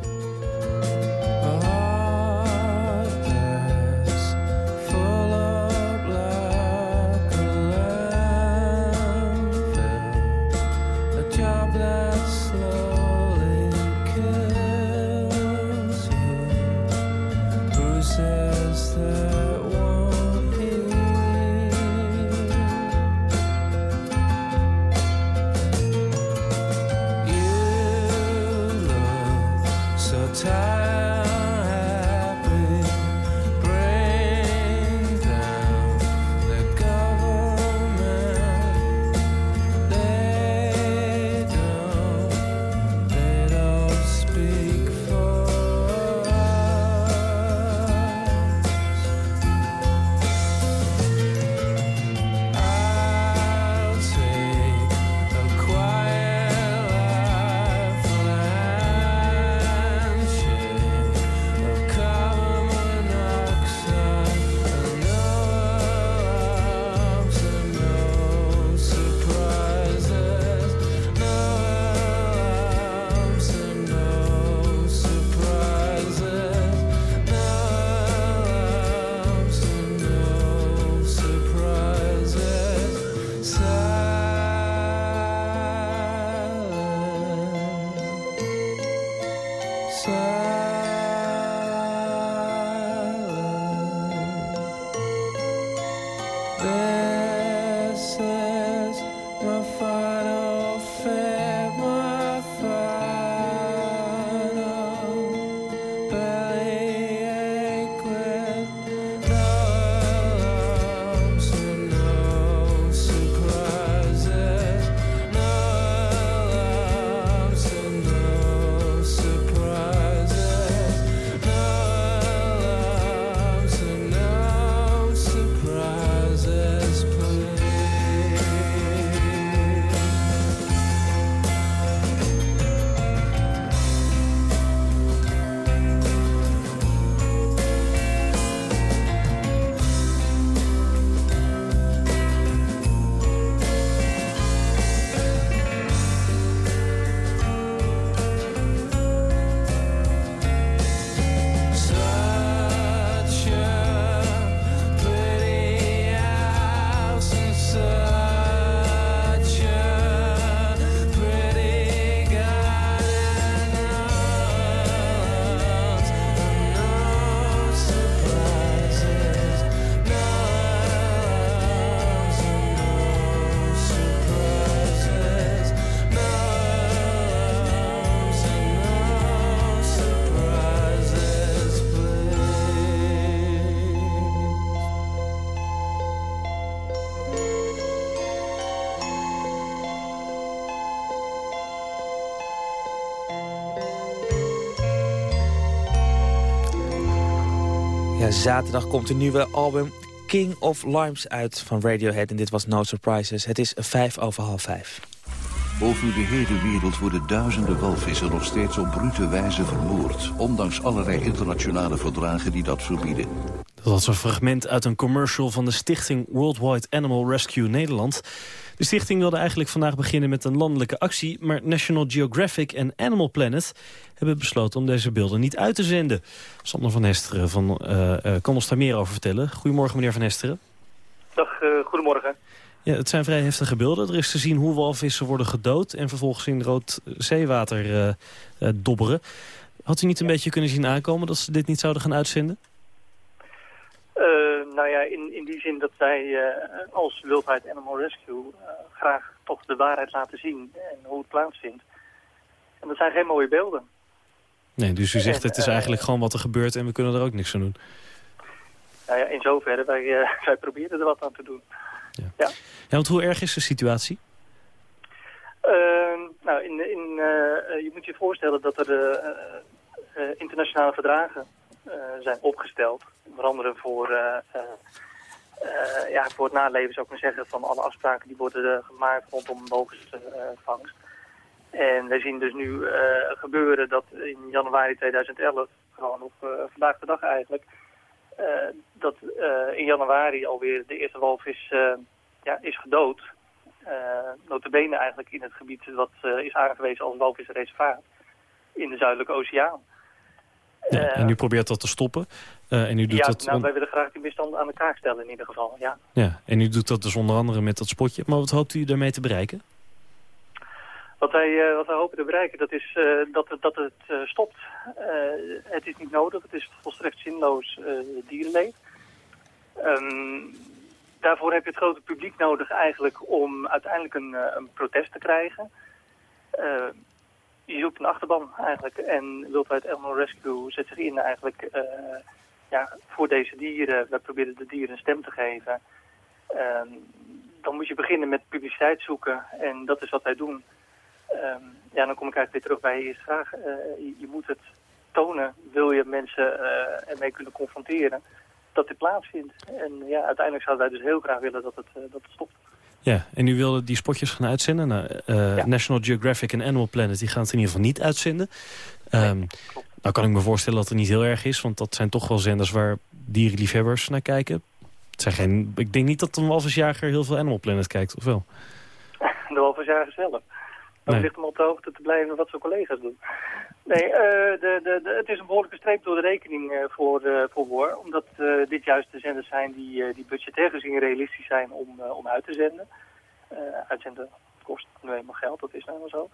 Zaterdag komt een nieuwe album King of Limes uit van Radiohead. En dit was No Surprises. Het is vijf over half vijf. Over de hele wereld worden duizenden walvissen nog steeds op brute wijze vermoord... ondanks allerlei internationale verdragen die dat verbieden. Dat was een fragment uit een commercial van de stichting Worldwide Animal Rescue Nederland. De stichting wilde eigenlijk vandaag beginnen met een landelijke actie... maar National Geographic en Animal Planet hebben besloten om deze beelden niet uit te zenden. Sander van Hesteren van, eh, kan ons daar meer over vertellen. Goedemorgen, meneer van Hesteren. Dag, eh, goedemorgen. Ja, het zijn vrij heftige beelden. Er is te zien hoe walvissen worden gedood... en vervolgens in rood zeewater dobberen. Had u niet een beetje kunnen zien aankomen dat ze dit niet zouden gaan uitzenden? Eh, nou ja, in, in die zin dat zij eh, als Wildheid Animal Rescue eh, graag toch de waarheid laten zien en hoe het plaatsvindt. En dat zijn geen mooie beelden. Nee, dus u zegt En, het is eigenlijk gewoon wat er gebeurt... en we kunnen er ook niks aan doen. Nou ja, in zoverre, wij, wij proberen er wat aan te doen. Ja, want hoe erg is de situatie? Nou, in, in, je moet je voorstellen dat er internationale verdragen zijn opgesteld. Onder andere voor, eh, eh, eh, ja, voor het naleven, zou ik maar zeggen, van alle afspraken die worden eh, gemaakt rondom walvisvangst. En wij zien dus nu eh, gebeuren dat in januari 2011, gewoon op eh, vandaag de dag eigenlijk, eh, dat eh, in januari alweer de eerste walvis eh, ja, is gedood. Uh, notabene eigenlijk in het gebied wat eh, is aangewezen als walvisreservaat in de Zuidelijke Oceaan. Ja, en u probeert dat te stoppen. Eh, en, u doet ja, dat, nou, wij willen graag die misstanden aan de kaak stellen in ieder geval, ja. ja, en u doet dat dus onder andere met dat spotje. Maar wat hoopt u daarmee te bereiken? Wat wij, eh, wat wij hopen te bereiken, dat is eh, dat, het- dat het eh, stopt. Eh, het is niet nodig, het is volstrekt zinloos eh, dierenleed. Ehm, daarvoor heb je het grote publiek nodig eigenlijk om uiteindelijk een, eh, een protest te krijgen. Je zoekt een achterban eigenlijk en Wildwide Animal Rescue zet zich in eigenlijk eh, ja, voor deze dieren. Wij proberen de dieren een stem te geven. Ehm, dan moet je beginnen met publiciteit zoeken en dat is wat wij doen. Ehm, ja, dan kom ik eigenlijk weer terug bij je eerste vraag. Eh, je, je moet het tonen, wil je mensen eh, ermee kunnen confronteren, dat dit plaatsvindt. En ja, uiteindelijk zouden wij dus heel graag willen dat het, dat het stopt. Ja, en u wilde die spotjes gaan uitzenden. Nou, National Geographic en Animal Planet die gaan het in ieder geval niet uitzenden. Ehm, nou kan ik me voorstellen dat het niet heel erg is. Want dat zijn toch wel zenders waar dierenliefhebbers naar kijken. Het zijn geen, ik denk niet dat een walvisjager heel veel Animal Planet kijkt, of wel? De walvisjager zelf. Maar Nee. het ligt om op de hoogte te blijven wat zijn collega's doen. Nee, eh, de, de, de, het is een behoorlijke streep door de rekening eh, voor, eh voor WOR. Omdat dit juist de zenders zijn die, die budgetair gezien realistisch zijn om, om uit te zenden. Uitzenden kost nu eenmaal geld, dat is nou eenmaal zo.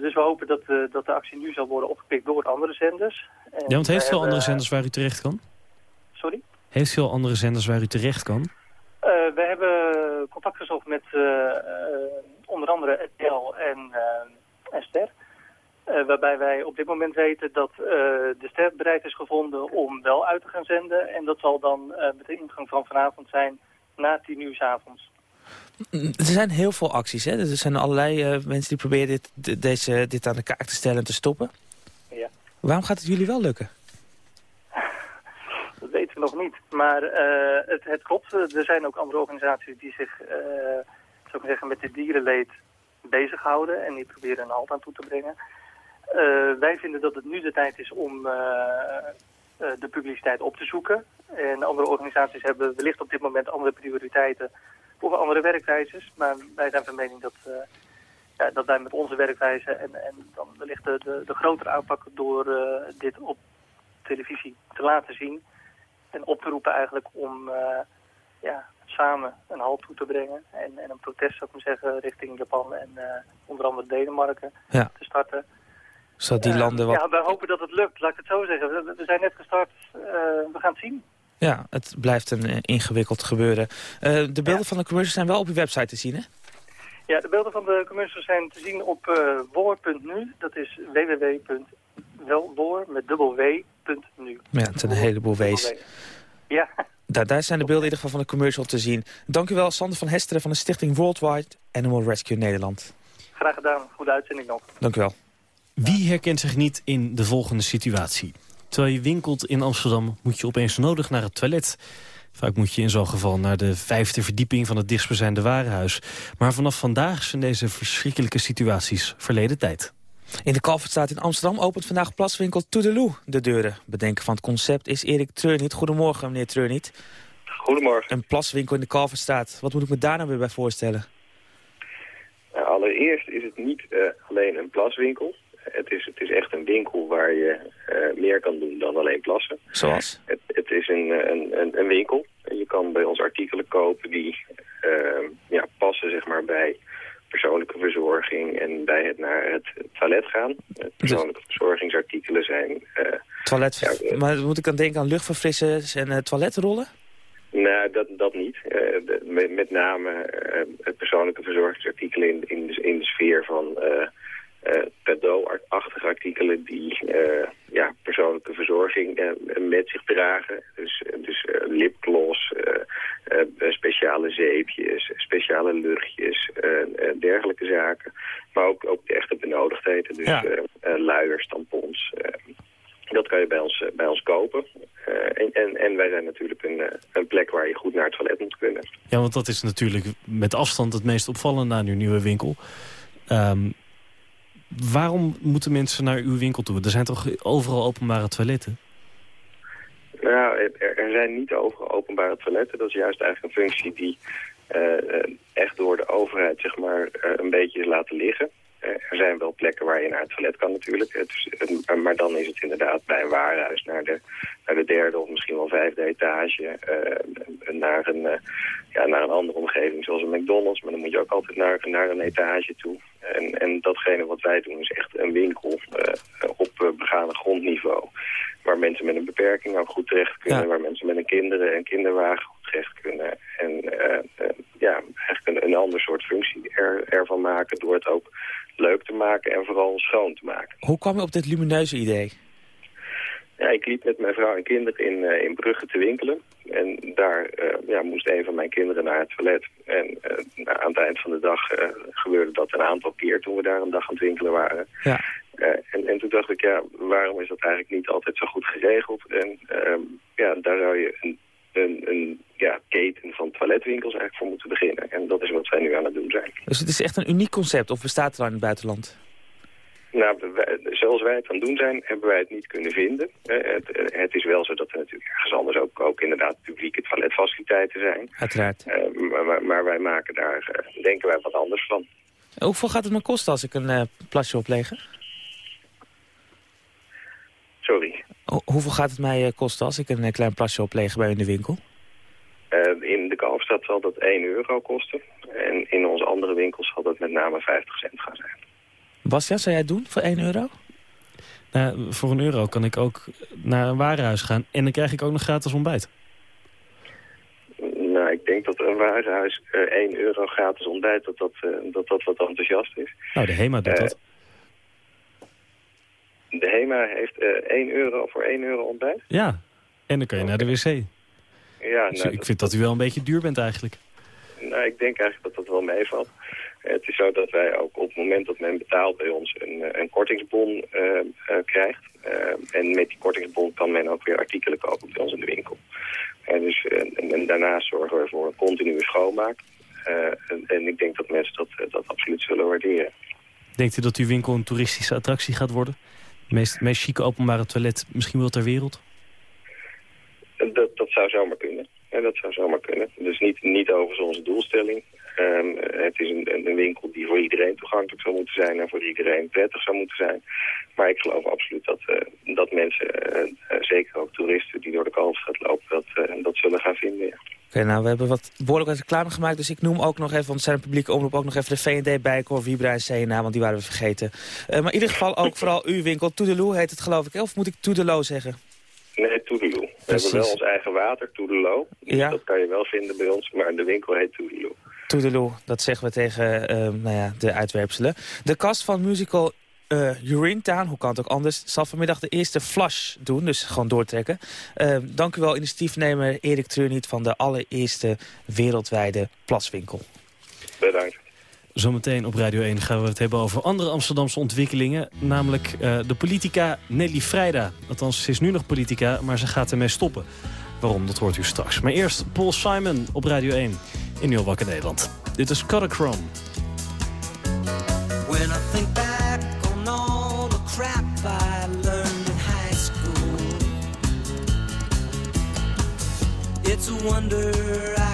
Dus we hopen dat, dat de actie nu zal worden opgepikt door andere zenders. En Ja, want heeft al andere zenders waar u terecht kan? Sorry? Heeft u al andere zenders waar u terecht kan? We hebben contact gezocht met onder andere RTL en, en Ster. Eh, waarbij wij op dit moment weten dat eh, de Ster bereid is gevonden om wel uit te gaan zenden. En dat zal dan eh, met de ingang van vanavond zijn na tien uur 's avonds. Er zijn heel veel acties. Hè? Er zijn allerlei mensen die proberen dit, de- deze, dit aan de kaak te stellen en te stoppen. Ja. Waarom gaat het jullie wel lukken? Dat weten we nog niet. Maar het, het klopt. Er zijn ook andere organisaties die zich zou zeggen, met dit dierenleed bezighouden. En die proberen een halt aan toe te brengen. Eh, wij vinden dat het nu de tijd is om eh, eh, de publiciteit op te zoeken. En andere organisaties hebben wellicht op dit moment andere prioriteiten of andere werkwijzes. Maar wij zijn van mening dat, ja, dat wij met onze werkwijze en, en dan wellicht de, de, de grotere aanpak door dit op televisie te laten zien. En op te roepen eigenlijk om ja, samen een halt toe te brengen. En, en een protest, zou ik maar zeggen, richting Japan en eh, onder andere Denemarken Ja. te starten. Zodat die Eh, landen wat... Ja, wij hopen dat het lukt, laat ik het zo zeggen. We, we zijn net gestart, eh, we gaan het zien. Ja, het blijft een ingewikkeld gebeuren. De beelden van de commercials zijn wel op uw website te zien, hè? Ja, de beelden van de commercials zijn te zien op eh woor.nu. Dat is www.welwoor met dubbel w.nu. Ja, het zijn een heleboel W's. Ja, Daar, daar zijn de beelden in ieder geval van de commercial te zien. Dank u wel, Sander van Hesteren van de stichting Worldwide Animal Rescue Nederland. graag gedaan. Goede uitzending nog. Dank u wel. Wie herkent zich niet in de volgende situatie? Terwijl je winkelt in Amsterdam moet je opeens nodig naar het toilet. Vaak moet je in zo'n geval naar de vijfde verdieping van het dichtstbijzijnde warenhuis. Maar vanaf vandaag zijn deze verschrikkelijke situaties verleden tijd. In de Kalverstraat in Amsterdam opent vandaag plaswinkel Toedeloe de deuren. Bedenker van het concept is Erik Treurniet. Goedemorgen, meneer Treurniet. Goedemorgen. Een plaswinkel in de Kalverstraat. Wat moet ik me daar nou weer bij voorstellen? Nou, allereerst is het niet eh, alleen een plaswinkel. Het is, het is echt een winkel waar je eh, meer kan doen dan alleen plassen. Zoals? Het, het is een, een, een, een winkel. Je kan bij ons artikelen kopen die eh, ja, passen zeg maar, bij persoonlijke verzorging en bij het naar het toilet gaan. Eh, persoonlijke verzorgingsartikelen zijn... eh, Toilet, maar moet ik dan denken aan luchtverfrissers en eh, toiletrollen? Nou, dat, dat niet. De- met, met name eh, persoonlijke verzorgingsartikelen in, in, de, in de sfeer van eh, cadeauachtige artikelen die ja, persoonlijke verzorging met zich dragen. Dus, dus lipgloss, speciale zeepjes, speciale luchtjes, eh, eh, dergelijke zaken. Maar ook, ook de echte benodigdheden, dus Ja. eh, luiers, tampons... dat kan je bij ons, bij ons kopen. En, en, en wij zijn natuurlijk een, een plek waar je goed naar het toilet moet kunnen. Ja, want dat is natuurlijk met afstand het meest opvallende aan uw nieuwe winkel. Ehm, waarom moeten mensen naar uw winkel toe? Er zijn toch overal openbare toiletten? Nou, er, zijn niet overal openbare toiletten. Dat is juist eigenlijk een functie die eh, eh, echt door de overheid zeg maar, eh, een beetje is laten liggen. Eh, er zijn wel plekken waar je naar het toilet kan natuurlijk. Het is, eh, maar dan is het inderdaad bij een warenhuis naar de, naar de derde of misschien wel vijfde etage. eh, naar, een, ja, naar een andere omgeving zoals een McDonald's. Maar dan moet je ook altijd naar, naar een etage toe. En, en datgene wat wij doen is echt een winkel op begane grondniveau. Waar mensen met een beperking ook goed terecht kunnen. Waar mensen met een kinderen en kinderwagen terecht kunnen. En eh, eh, ja, eigenlijk een, een ander soort functie er, ervan maken. Door het ook leuk te maken en vooral schoon te maken. Hoe kwam je op dit lumineuze idee? Ja, ik liep met mijn vrouw en kinderen in, eh, in Brugge te winkelen. En daar ja, moest een van mijn kinderen naar het toilet. En nou, aan het eind van de dag gebeurde dat een aantal keer toen we daar een dag aan het winkelen waren. Ja. En, en toen dacht ik, ja, waarom is dat eigenlijk niet altijd zo goed geregeld? En ehm, ja, daar zou je een, een, een ja, keten van toiletwinkels eigenlijk voor moeten beginnen. En dat is wat wij nu aan het doen zijn. Dus het is echt een uniek concept, of bestaat het al in het buitenland? Nou, wij- zoals wij het aan het doen zijn, hebben wij het niet kunnen vinden. Eh, het, eh, het is wel zo dat er natuurlijk ergens anders ook, ook inderdaad publieke toiletfaciliteiten zijn. Uiteraard. Eh, maar, maar, wij maken daar, denken wij, wat anders van. Hoeveel gaat het me kosten als ik een plasje opleg? Sorry. Ho- hoeveel gaat het mij kosten als ik een klein plasje opleg bij u in de winkel? Kalfstad zal dat 1 euro kosten. En in onze andere winkels zal dat met name 50 cent gaan zijn. Bastiaan, zou jij het doen voor 1 euro? Nou, voor een euro kan ik ook naar een warenhuis gaan en dan krijg ik ook nog gratis ontbijt. Nou, ik denk dat een warenhuis eh 1 euro gratis ontbijt, dat dat, eh, dat, dat wat enthousiast is. Nou, de HEMA doet Eh, dat. De HEMA heeft eh 1 euro voor 1 euro ontbijt. Ja, en dan kan je naar de wc. Ja, Dus nou, ik vind dat u wel een beetje duur bent eigenlijk. Nou, ik denk eigenlijk dat dat wel meevalt. Eh, Het is zo dat wij ook op het moment dat men betaalt bij ons een, eh, een kortingsbon eh, krijgt. Eh, en met die kortingsbon kan men ook weer artikelen kopen bij ons in de winkel. En, dus, en, en daarnaast zorgen we voor een continue schoonmaak. En, en ik denk dat mensen dat, dat absoluut zullen waarderen. Denkt u dat uw winkel een toeristische attractie gaat worden? Het meest, meest chique openbare toilet misschien wel ter wereld? En Dat, dat zou zomaar kunnen. Ja, dat zou zomaar kunnen. Dus niet, niet overigens onze doelstelling. Ehm, het is een, een winkel die voor iedereen toegankelijk zou moeten zijn en voor iedereen prettig zou moeten zijn. Maar ik geloof absoluut dat, eh, dat mensen, eh, eh, zeker ook toeristen die door de Kalverstraat lopen, dat, dat zullen gaan vinden. ja. Oké, nou, we hebben wat behoorlijk wat reclame gemaakt. Dus ik noem ook nog even, want zijn publieke omroep... ook nog even de V&D Bijenkorf, Vibra en CNA, want die waren we vergeten. Maar in ieder geval ook vooral uw winkel. Toedeloe heet het geloof ik, of moet ik Toedeloe zeggen? Nee, Toedeloe. We hebben wel ons eigen water, Toedeloe. Dus Ja. Dat kan je wel vinden bij ons, maar de winkel heet Toedeloe. Toedeloe, dat zeggen we tegen eh, nou ja, de uitwerpselen. De kast van musical eh Urinetown, hoe kan het ook anders... zal vanmiddag de eerste flush doen, dus gewoon doortrekken. Eh, dank u wel, initiatiefnemer Erik Treurniet... van de allereerste wereldwijde plaswinkel. Bedankt. Zometeen op Radio 1 gaan we het hebben over andere Amsterdamse ontwikkelingen. Namelijk eh, de politica Nelly Vrijda. Althans, ze is nu nog politica, maar ze gaat ermee stoppen. Waarom, dat hoort u straks. Maar eerst Paul Simon op Radio 1 in Nieuw Wakker Nederland. Dit is Chrome. When I think back on all the crap I learned in high school, it's a wonder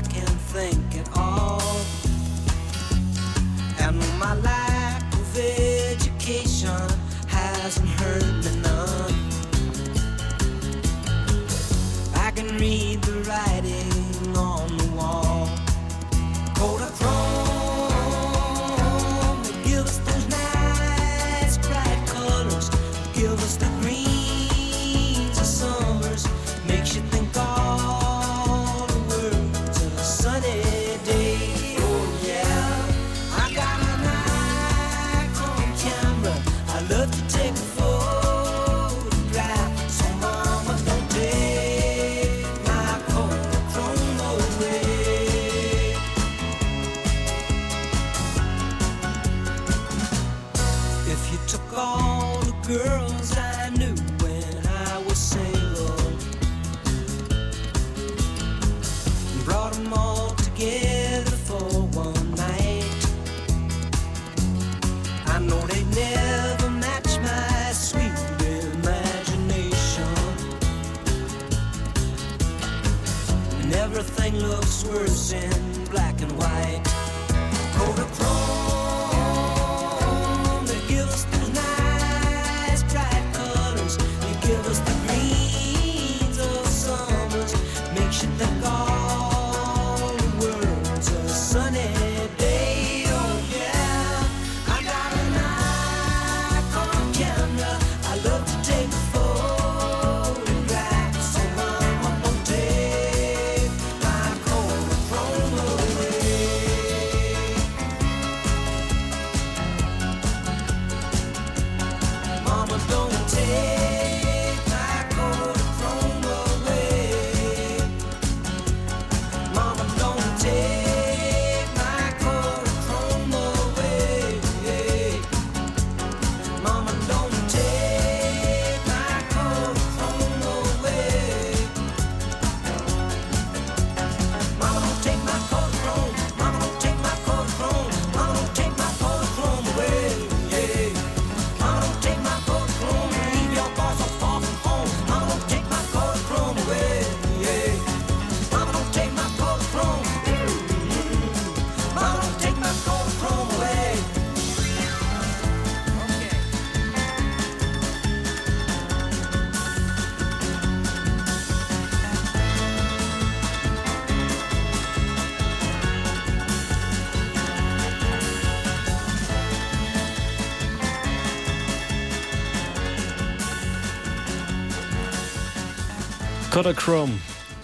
Chrome,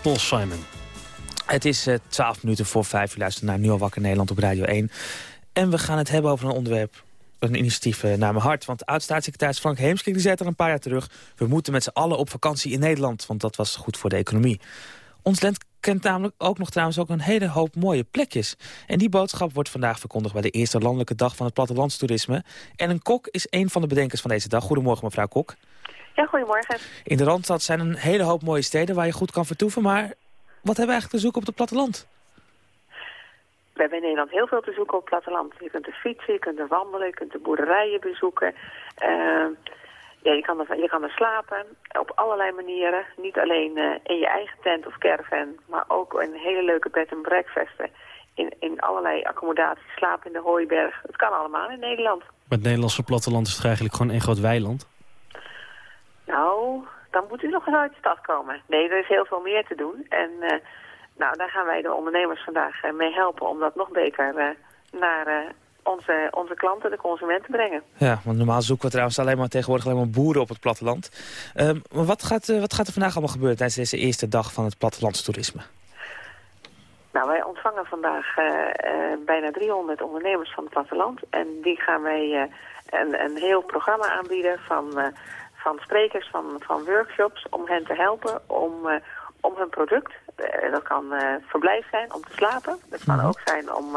Paul Simon. Het is eh, 12 minuten voor 5 uur luisteren naar Nu al wakker Nederland op Radio 1. En we gaan het hebben over een onderwerp, een initiatief eh, naar mijn hart. Want oud-staatssecretaris Frank Heemskerk die zei al een paar jaar terug... we moeten met z'n allen op vakantie in Nederland, want dat was goed voor de economie. Ons land kent namelijk ook nog trouwens ook een hele hoop mooie plekjes. En die boodschap wordt vandaag verkondigd bij de eerste landelijke dag van het plattelandstoerisme. En een kok is een van de bedenkers van deze dag. Goedemorgen mevrouw Kok. Ja, goedemorgen. In de Randstad zijn een hele hoop mooie steden waar je goed kan vertoeven. Maar wat hebben we eigenlijk te zoeken op het platteland? We hebben in Nederland heel veel te zoeken op het platteland. Je kunt er fietsen, je kunt er wandelen, je kunt de boerderijen bezoeken. Eh, ja, je, kan er, je kan er slapen op allerlei manieren. Niet alleen eh, in je eigen tent of caravan, maar ook in hele leuke bed en breakfasten. In, in allerlei accommodaties, slapen in de hooiberg. Het kan allemaal in Nederland. Maar het Nederlandse platteland is toch eigenlijk gewoon één groot weiland? Nou, dan moet u nog eens uit de stad komen. Nee, er is heel veel meer te doen. En eh, nou, daar gaan wij de ondernemers vandaag eh, mee helpen om dat nog beter eh, naar onze, onze klanten, de consumenten, brengen. Ja, want normaal zoeken we trouwens alleen maar tegenwoordig alleen maar boeren op het platteland. Ehm, maar wat gaat, wat gaat er vandaag allemaal gebeuren tijdens deze eerste dag van het plattelandstoerisme? Nou, wij ontvangen vandaag bijna 300 ondernemers van het platteland. En die gaan wij een, een heel programma aanbieden van, van sprekers, van, van workshops... om hen te helpen om, eh, om hun product, eh, dat kan eh, verblijf zijn, om te slapen. Dat kan ook zijn om,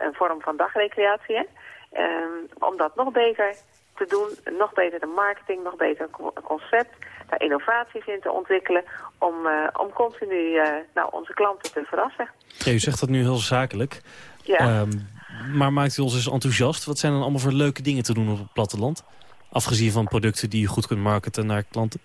een vorm van dagrecreatie. Hè? Ehm, om dat nog beter te doen, nog beter de marketing, nog beter co- concept, daar innovaties in te ontwikkelen, om, om continu nou, onze klanten te verrassen. Ja, u zegt dat nu heel zakelijk. Ja. Ehm, maar maakt u ons eens enthousiast? Wat zijn dan allemaal voor leuke dingen te doen op het platteland? Afgezien van producten die je goed kunt marketen naar klanten.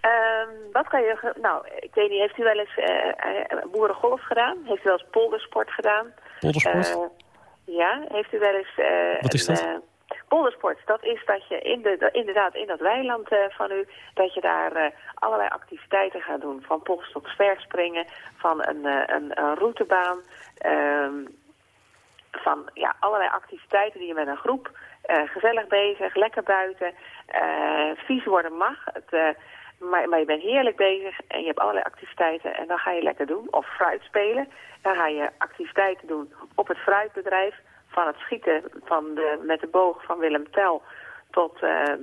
Ehm, wat kan je... Nou, ik weet niet, heeft u wel eens eh, eh, boerengolf gedaan? Heeft u wel eens poldersport gedaan? Poldersport? Eh, ja, heeft u wel eens... Wat is een, dat? eh, poldersport, dat is dat je in de, inderdaad in dat weiland van u... dat je daar allerlei activiteiten gaat doen. Van pols tot zwergspringen, van een, een, een routebaan... ehm, van ja, allerlei activiteiten die je met een groep gezellig bezig, lekker buiten. eh, vies worden mag, het, eh, maar, maar je bent heerlijk bezig en je hebt allerlei activiteiten en dan ga je lekker doen. Of fruit spelen, dan ga je activiteiten doen op het fruitbedrijf. Van het schieten van de, met de boog van Willem Tel tot, eh, eh,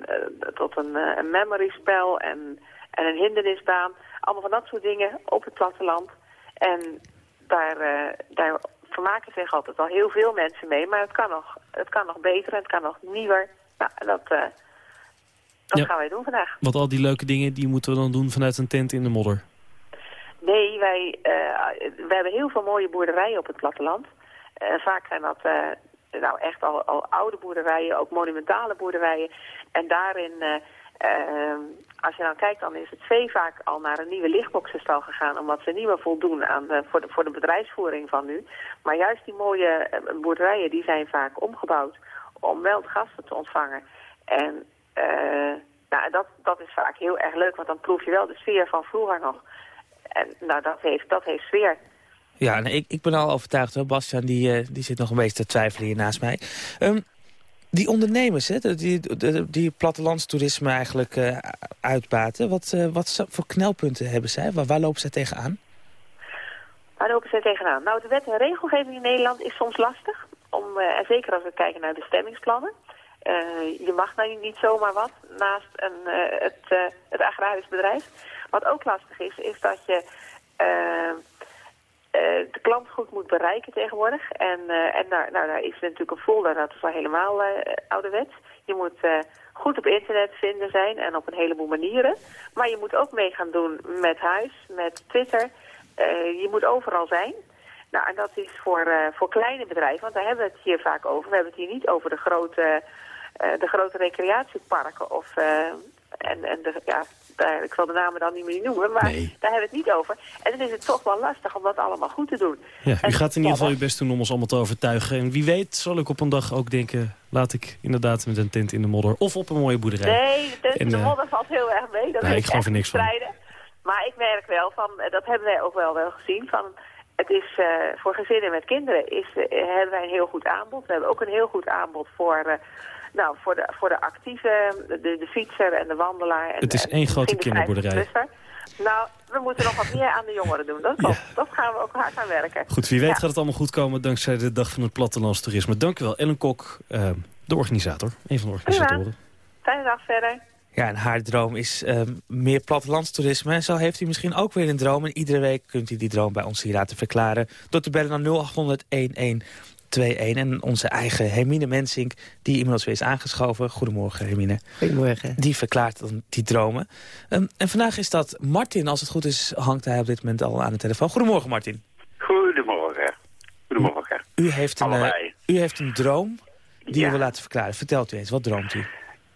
tot een, eh, een memory spel en, en een hindernisbaan. Allemaal van dat soort dingen op het platteland. En daar, eh, daar vermaken zich altijd al heel veel mensen mee. Maar het kan nog, het kan nog beter en het kan nog nieuwer. Nou, dat, eh, dat Ja. gaan wij doen vandaag. Want al die leuke dingen die moeten we dan doen vanuit een tent in de modder. Nee, wij, we hebben heel veel mooie boerderijen op het platteland. Eh, vaak zijn dat nou echt al, al oude boerderijen, ook monumentale boerderijen. En daarin, eh, eh, als je dan kijkt, dan is het vee vaak al naar een nieuwe lichtboxenstal gegaan... omdat ze niet meer voldoen aan voor, de, voor de bedrijfsvoering van nu. Maar juist die mooie eh, boerderijen, die zijn vaak omgebouwd om wel gasten te ontvangen. En eh, nou, dat, dat is vaak heel erg leuk, want dan proef je wel de sfeer van vroeger nog. En nou, dat heeft, dat heeft sfeer. Ja, nee, ik, ik ben al overtuigd hoor. Bastiaan die, eh, die zit nog een beetje te twijfelen hier naast mij. Ehm, die ondernemers, hè, die, die, die, plattelandstoerisme eigenlijk eh, uitbaten... Wat, eh, wat voor knelpunten hebben zij? Waar, waar lopen zij tegenaan? Waar lopen ze tegenaan? Nou, de wet en regelgeving in Nederland is soms lastig. Om, eh, en zeker als we kijken naar de stemmingsplannen. Je mag nou niet zomaar wat naast een, het, het agrarisch bedrijf. Wat ook lastig is, is dat je de klant goed moet bereiken tegenwoordig. En, eh, en nou, nou, daar is natuurlijk een folder, dat is al helemaal eh ouderwets. Je moet eh, goed op internet vinden zijn en op een heleboel manieren. Maar je moet ook mee gaan doen met huis, met Twitter. Eh, je moet overal zijn. Nou, en dat is voor, eh, voor kleine bedrijven, want daar hebben we het hier vaak over. We hebben het hier niet over de grote, eh, de grote recreatieparken of... eh, en, en de, ja, daar, ik zal de namen dan niet meer noemen, maar daar hebben we het niet over. En dan is het toch wel lastig om dat allemaal goed te doen. Ja, u gaat in ieder geval uw best doen om ons allemaal te overtuigen. En wie weet zal ik op een dag ook denken... laat ik inderdaad met een tent in de modder of op een mooie boerderij. Nee, de, tent in de eh, modder valt heel erg mee. Dat nee, is ik geloof er niks van. Maar ik merk wel van, eh, dat hebben wij ook wel, wel gezien, van het is eh, voor gezinnen met kinderen is, eh, hebben wij een heel goed aanbod. We hebben ook een heel goed aanbod voor, eh, nou, voor, de, voor de actieve, de, de fietser en de wandelaar. En, Het is één grote kinderboerderij. 50-plusser. Nou, we moeten nog wat meer aan de jongeren doen. Dat klopt. Dat gaan we ook hard aan werken. Goed, wie weet Ja. gaat het allemaal goed komen dankzij de Dag van het Plattelandstoerisme. Dank u wel, Ellen Kok, eh, de organisator. Een van de organisatoren. Fijne dag verder. Ja, en haar droom is ehm, meer plattelandstoerisme. En zo heeft u misschien ook weer een droom. En iedere week kunt u die droom bij ons hier laten verklaren... door te bellen naar 0800-1121. En onze eigen Hermine Mensink, die inmiddels weer is aangeschoven. Goedemorgen, Hermine. Goedemorgen. Die verklaart dan die dromen. Ehm, en vandaag is dat Martin. Als het goed is, hangt hij op dit moment al aan de telefoon. Goedemorgen, Martin. Goedemorgen. Goedemorgen. U heeft een, eh, u heeft een droom die Ja. u wil laten verklaren. Vertelt u eens, wat droomt u?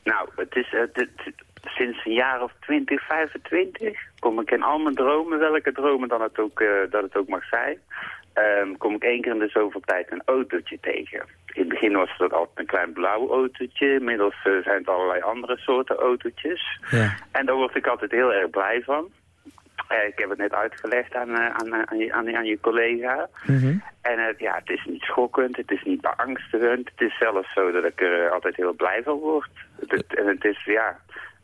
Nou, het is eh, dit- sinds een jaar of 20, 25 kom ik in al mijn dromen, welke dromen dan het ook, eh, dat het ook mag zijn, ehm, kom ik één keer in de zoveel tijd een autootje tegen. In het begin was dat altijd een klein blauw autootje, inmiddels eh, zijn het allerlei andere soorten autootjes. Ja. En daar word ik altijd heel erg blij van. Eh, ik heb het net uitgelegd aan, eh, aan, aan, je, aan, aan je collega. En eh, ja, het is niet schokkend, het is niet beangstigend. Het is zelfs zo dat ik er altijd heel blij van word. Het, het- en het is, ja...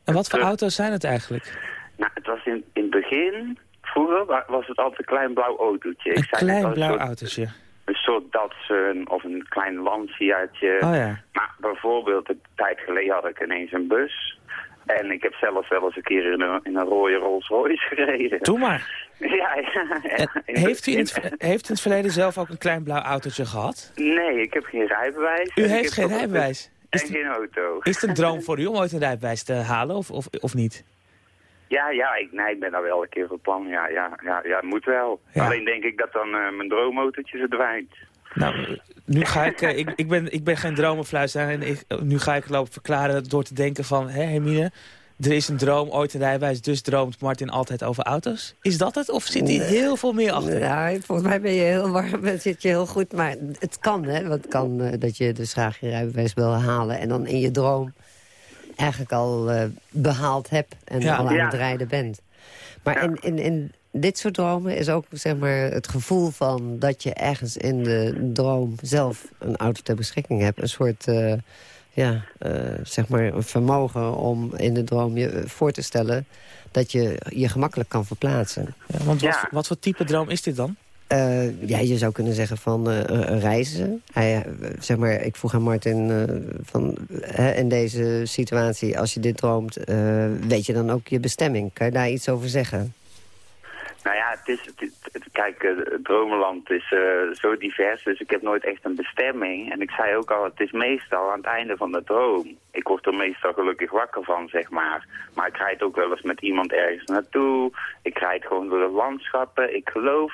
En wat voor auto's zijn het eigenlijk? Nou, het was in, in het begin, vroeger, wa- was het altijd een klein blauw autootje. Een Ik zei klein een blauw soort- autootje. Een soort Datsun of een klein Lanciaatje. Oh ja. Maar bijvoorbeeld, een tijd geleden had ik ineens een bus. En ik heb zelfs wel eens een keer in een, in een rode Rolls Royce gereden. Doe maar. Ja, ja. ja. En heeft, u in het, heeft u in het verleden zelf ook een klein blauw autootje gehad? Nee, ik heb geen rijbewijs. U heeft geen rijbewijs? En geen auto. Is het een droom voor u om ooit een rijbewijs te halen of, of, of niet? Ja, ja, ik, nee, ik ben daar wel een keer van plan. Ja, ja, ja, ja, moet wel. Alleen denk ik dat dan eh, mijn droomautootje verdwijnt. Nou, nu ga ik, eh, ik, ik, ben, ik ben geen dromenfluisteraar en ik, nu ga ik lopen verklaren door te denken van, hé Hermine, er is een droom, ooit een rijbewijs, dus droomt Martin altijd over auto's. Is dat het of zit hier heel veel meer achter? Ja, volgens mij ben je heel warm en zit je heel goed. Maar het kan, hè. Want het kan eh, dat je dus graag je rijbewijs wil halen... en dan in je droom eigenlijk al eh, behaald hebt... en Ja. al aan Ja. het rijden bent. Maar in, in, in dit soort dromen is ook zeg maar, het gevoel van... dat je ergens in de droom zelf een auto ter beschikking hebt. Een soort... eh, ja, eh, zeg maar een vermogen om in de droom je voor te stellen... dat je je gemakkelijk kan verplaatsen. Ja, want wat, wat voor type droom is dit dan? Eh, ja, je zou kunnen zeggen van eh, eh, reizen. Hij, zeg maar, ik vroeg aan Martin van in deze situatie, als je dit droomt, weet je dan ook je bestemming? Kan je daar iets over zeggen? Nou ja, het is, het, kijk, het dromenland is zo divers, dus ik heb nooit echt een bestemming. En ik zei ook al, het is meestal aan het einde van de droom. Ik word er meestal gelukkig wakker van, zeg maar. Maar ik rijd ook wel eens met iemand ergens naartoe. Ik rijd gewoon door de landschappen. Ik geloof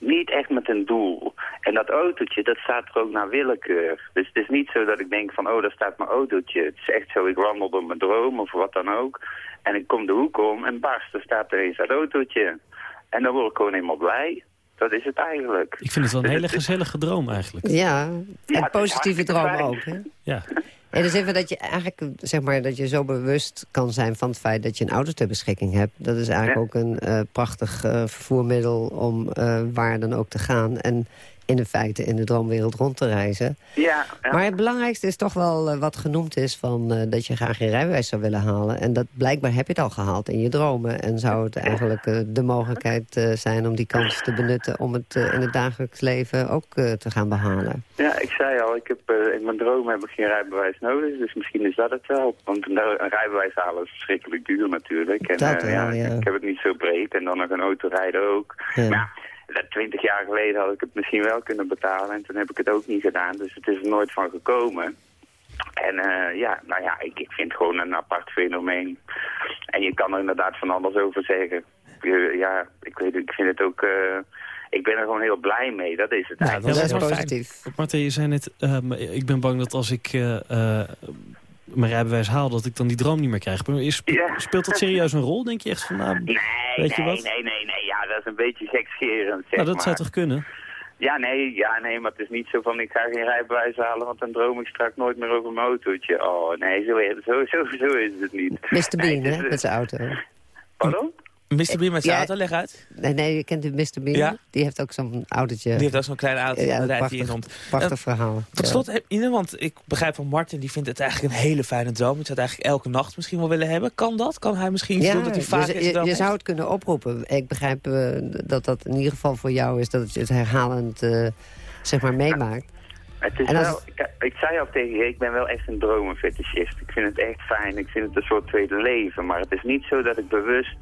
niet echt met een doel. En dat autootje, dat staat er ook naar willekeur. Dus het is niet zo dat ik denk van, oh, daar staat mijn autootje. Het is echt zo, ik wandel door mijn droom of wat dan ook. En ik kom de hoek om en barst, er staat er eens dat autootje. En dan word ik gewoon helemaal blij. Dat is het eigenlijk. Ik vind het wel een Dus hele gezellige droom eigenlijk. Ja, Ja, en het is positieve fijn. ook. Hè? Ja. En dus even dat je eigenlijk, zeg maar, dat je zo bewust kan zijn van het feit dat je een auto ter beschikking hebt. Dat is eigenlijk Ja. ook een eh, prachtig eh, vervoermiddel om eh, waar dan ook te gaan. En in de feite in de droomwereld rond te reizen. Ja, ja. Maar het belangrijkste is toch wel eh, wat genoemd is van eh, dat je graag je rijbewijs zou willen halen. En dat blijkbaar heb je het al gehaald in je dromen. En zou het eigenlijk eh, de mogelijkheid zijn om die kans te benutten om het in het dagelijks leven ook te gaan behalen. Ja, ik zei al, ik heb, in mijn droom heb ik geen rijbewijs nodig. Dus misschien is dat het wel. Want een, een rijbewijs halen is verschrikkelijk duur natuurlijk. En Dat wel, ja. ik heb het niet zo breed. En dan nog een auto rijden ook. Ja. Maar twintig jaar geleden had ik het misschien wel kunnen betalen. En toen heb ik het ook niet gedaan. Dus het is er nooit van gekomen. En eh, ja, nou ja, ik, ik vind het gewoon een apart fenomeen. En je kan er inderdaad van alles over zeggen. Je- ja, ik, weet, het, ik vind het ook... eh, ik ben er gewoon heel blij mee, dat is het eigenlijk. dat is positief. Martin, je zei net, ehm, ik ben bang dat als ik eh, eh, mijn rijbewijs haal... dat ik dan die droom niet meer krijg. Maar is-. Speelt dat serieus een rol? Denk je echt van, nou, Nee, weet je nee, wat? nee, nee, nee, ja, dat is een beetje gekscherend, zeg Nou, dat maar. zou toch kunnen? Ja, nee, ja, nee, maar het is niet zo van ik ga geen rijbewijs halen, want dan droom ik straks nooit meer over mijn autootje. Oh, nee, zo, zo, zo, zo is het niet. Mr. Bean, hè, met zijn auto. Pardon? Mr. Bean met zijn Ja. auto, leg uit. Nee, nee, je kent de Mr. Bean. Ja. Die heeft ook zo'n autootje. Die heeft ook zo'n kleine auto, Ja, hij prachtig, in rond. prachtig Eh, verhaal. Tot Ja. slot, heb- Ine, want ik begrijp van Martin, die vindt het eigenlijk een hele fijne droom. Die zou het eigenlijk elke nacht misschien wel willen hebben. Kan dat? Kan hij misschien Ja, doen dat hij vaak je, zijn je, je zou het kunnen oproepen. Ik begrijp eh, dat dat in ieder geval voor jou is... dat je het herhalend eh, zeg maar meemaakt. Het is als wel, ik, ik zei al tegen je, ik ben wel echt een dromenfetischist. Ik vind het echt fijn, ik vind het een soort tweede leven. Maar het is niet zo dat ik bewust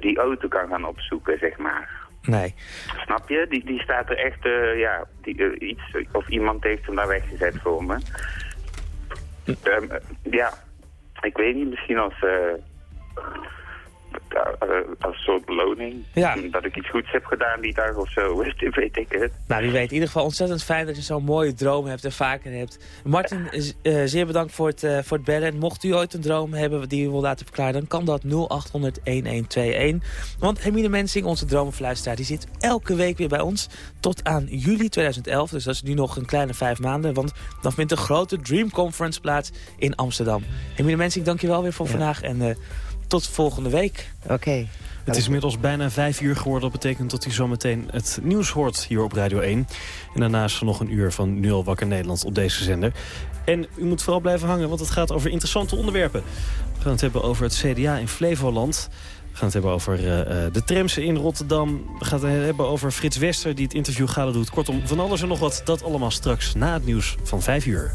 die auto kan gaan opzoeken, zeg maar. Nee. Snap je? Die, die staat er echt, eh, ja, die, eh, iets, of iemand heeft hem daar weggezet voor me. Ehm, eh, ja, ik weet niet, misschien als, als soort beloning. Ja. Dat ik iets goeds heb gedaan die dag of zo, weet ik het. Nou, wie weet. In ieder geval ontzettend fijn dat je zo'n mooie droom hebt en vaker hebt. Martin, eh, zeer bedankt voor het, eh, voor het bellen. En mocht u ooit een droom hebben die u wil laten verklaren... dan kan dat 0800-1121. Want Hermine Mensing, onze dromenfluisteraar... die zit elke week weer bij ons tot aan juli 2011. Dus dat is nu nog een kleine vijf maanden. Want dan vindt een grote Dream Conference plaats in Amsterdam. Hermine Mensing, dankjewel weer voor vandaag. En eh, tot volgende week. Oké. Het is inmiddels bijna vijf uur geworden. Dat betekent dat u zometeen het nieuws hoort hier op Radio 1. En daarnaast nog een uur van Nu al wakker Nederland op deze zender. En u moet vooral blijven hangen, want het gaat over interessante onderwerpen. We gaan het hebben over het CDA in Flevoland. We gaan het hebben over eh, eh, de trams in Rotterdam. We gaan het hebben over Frits Wester die het interview gade doet. Kortom, van alles en nog wat. Dat allemaal straks na het nieuws van vijf uur.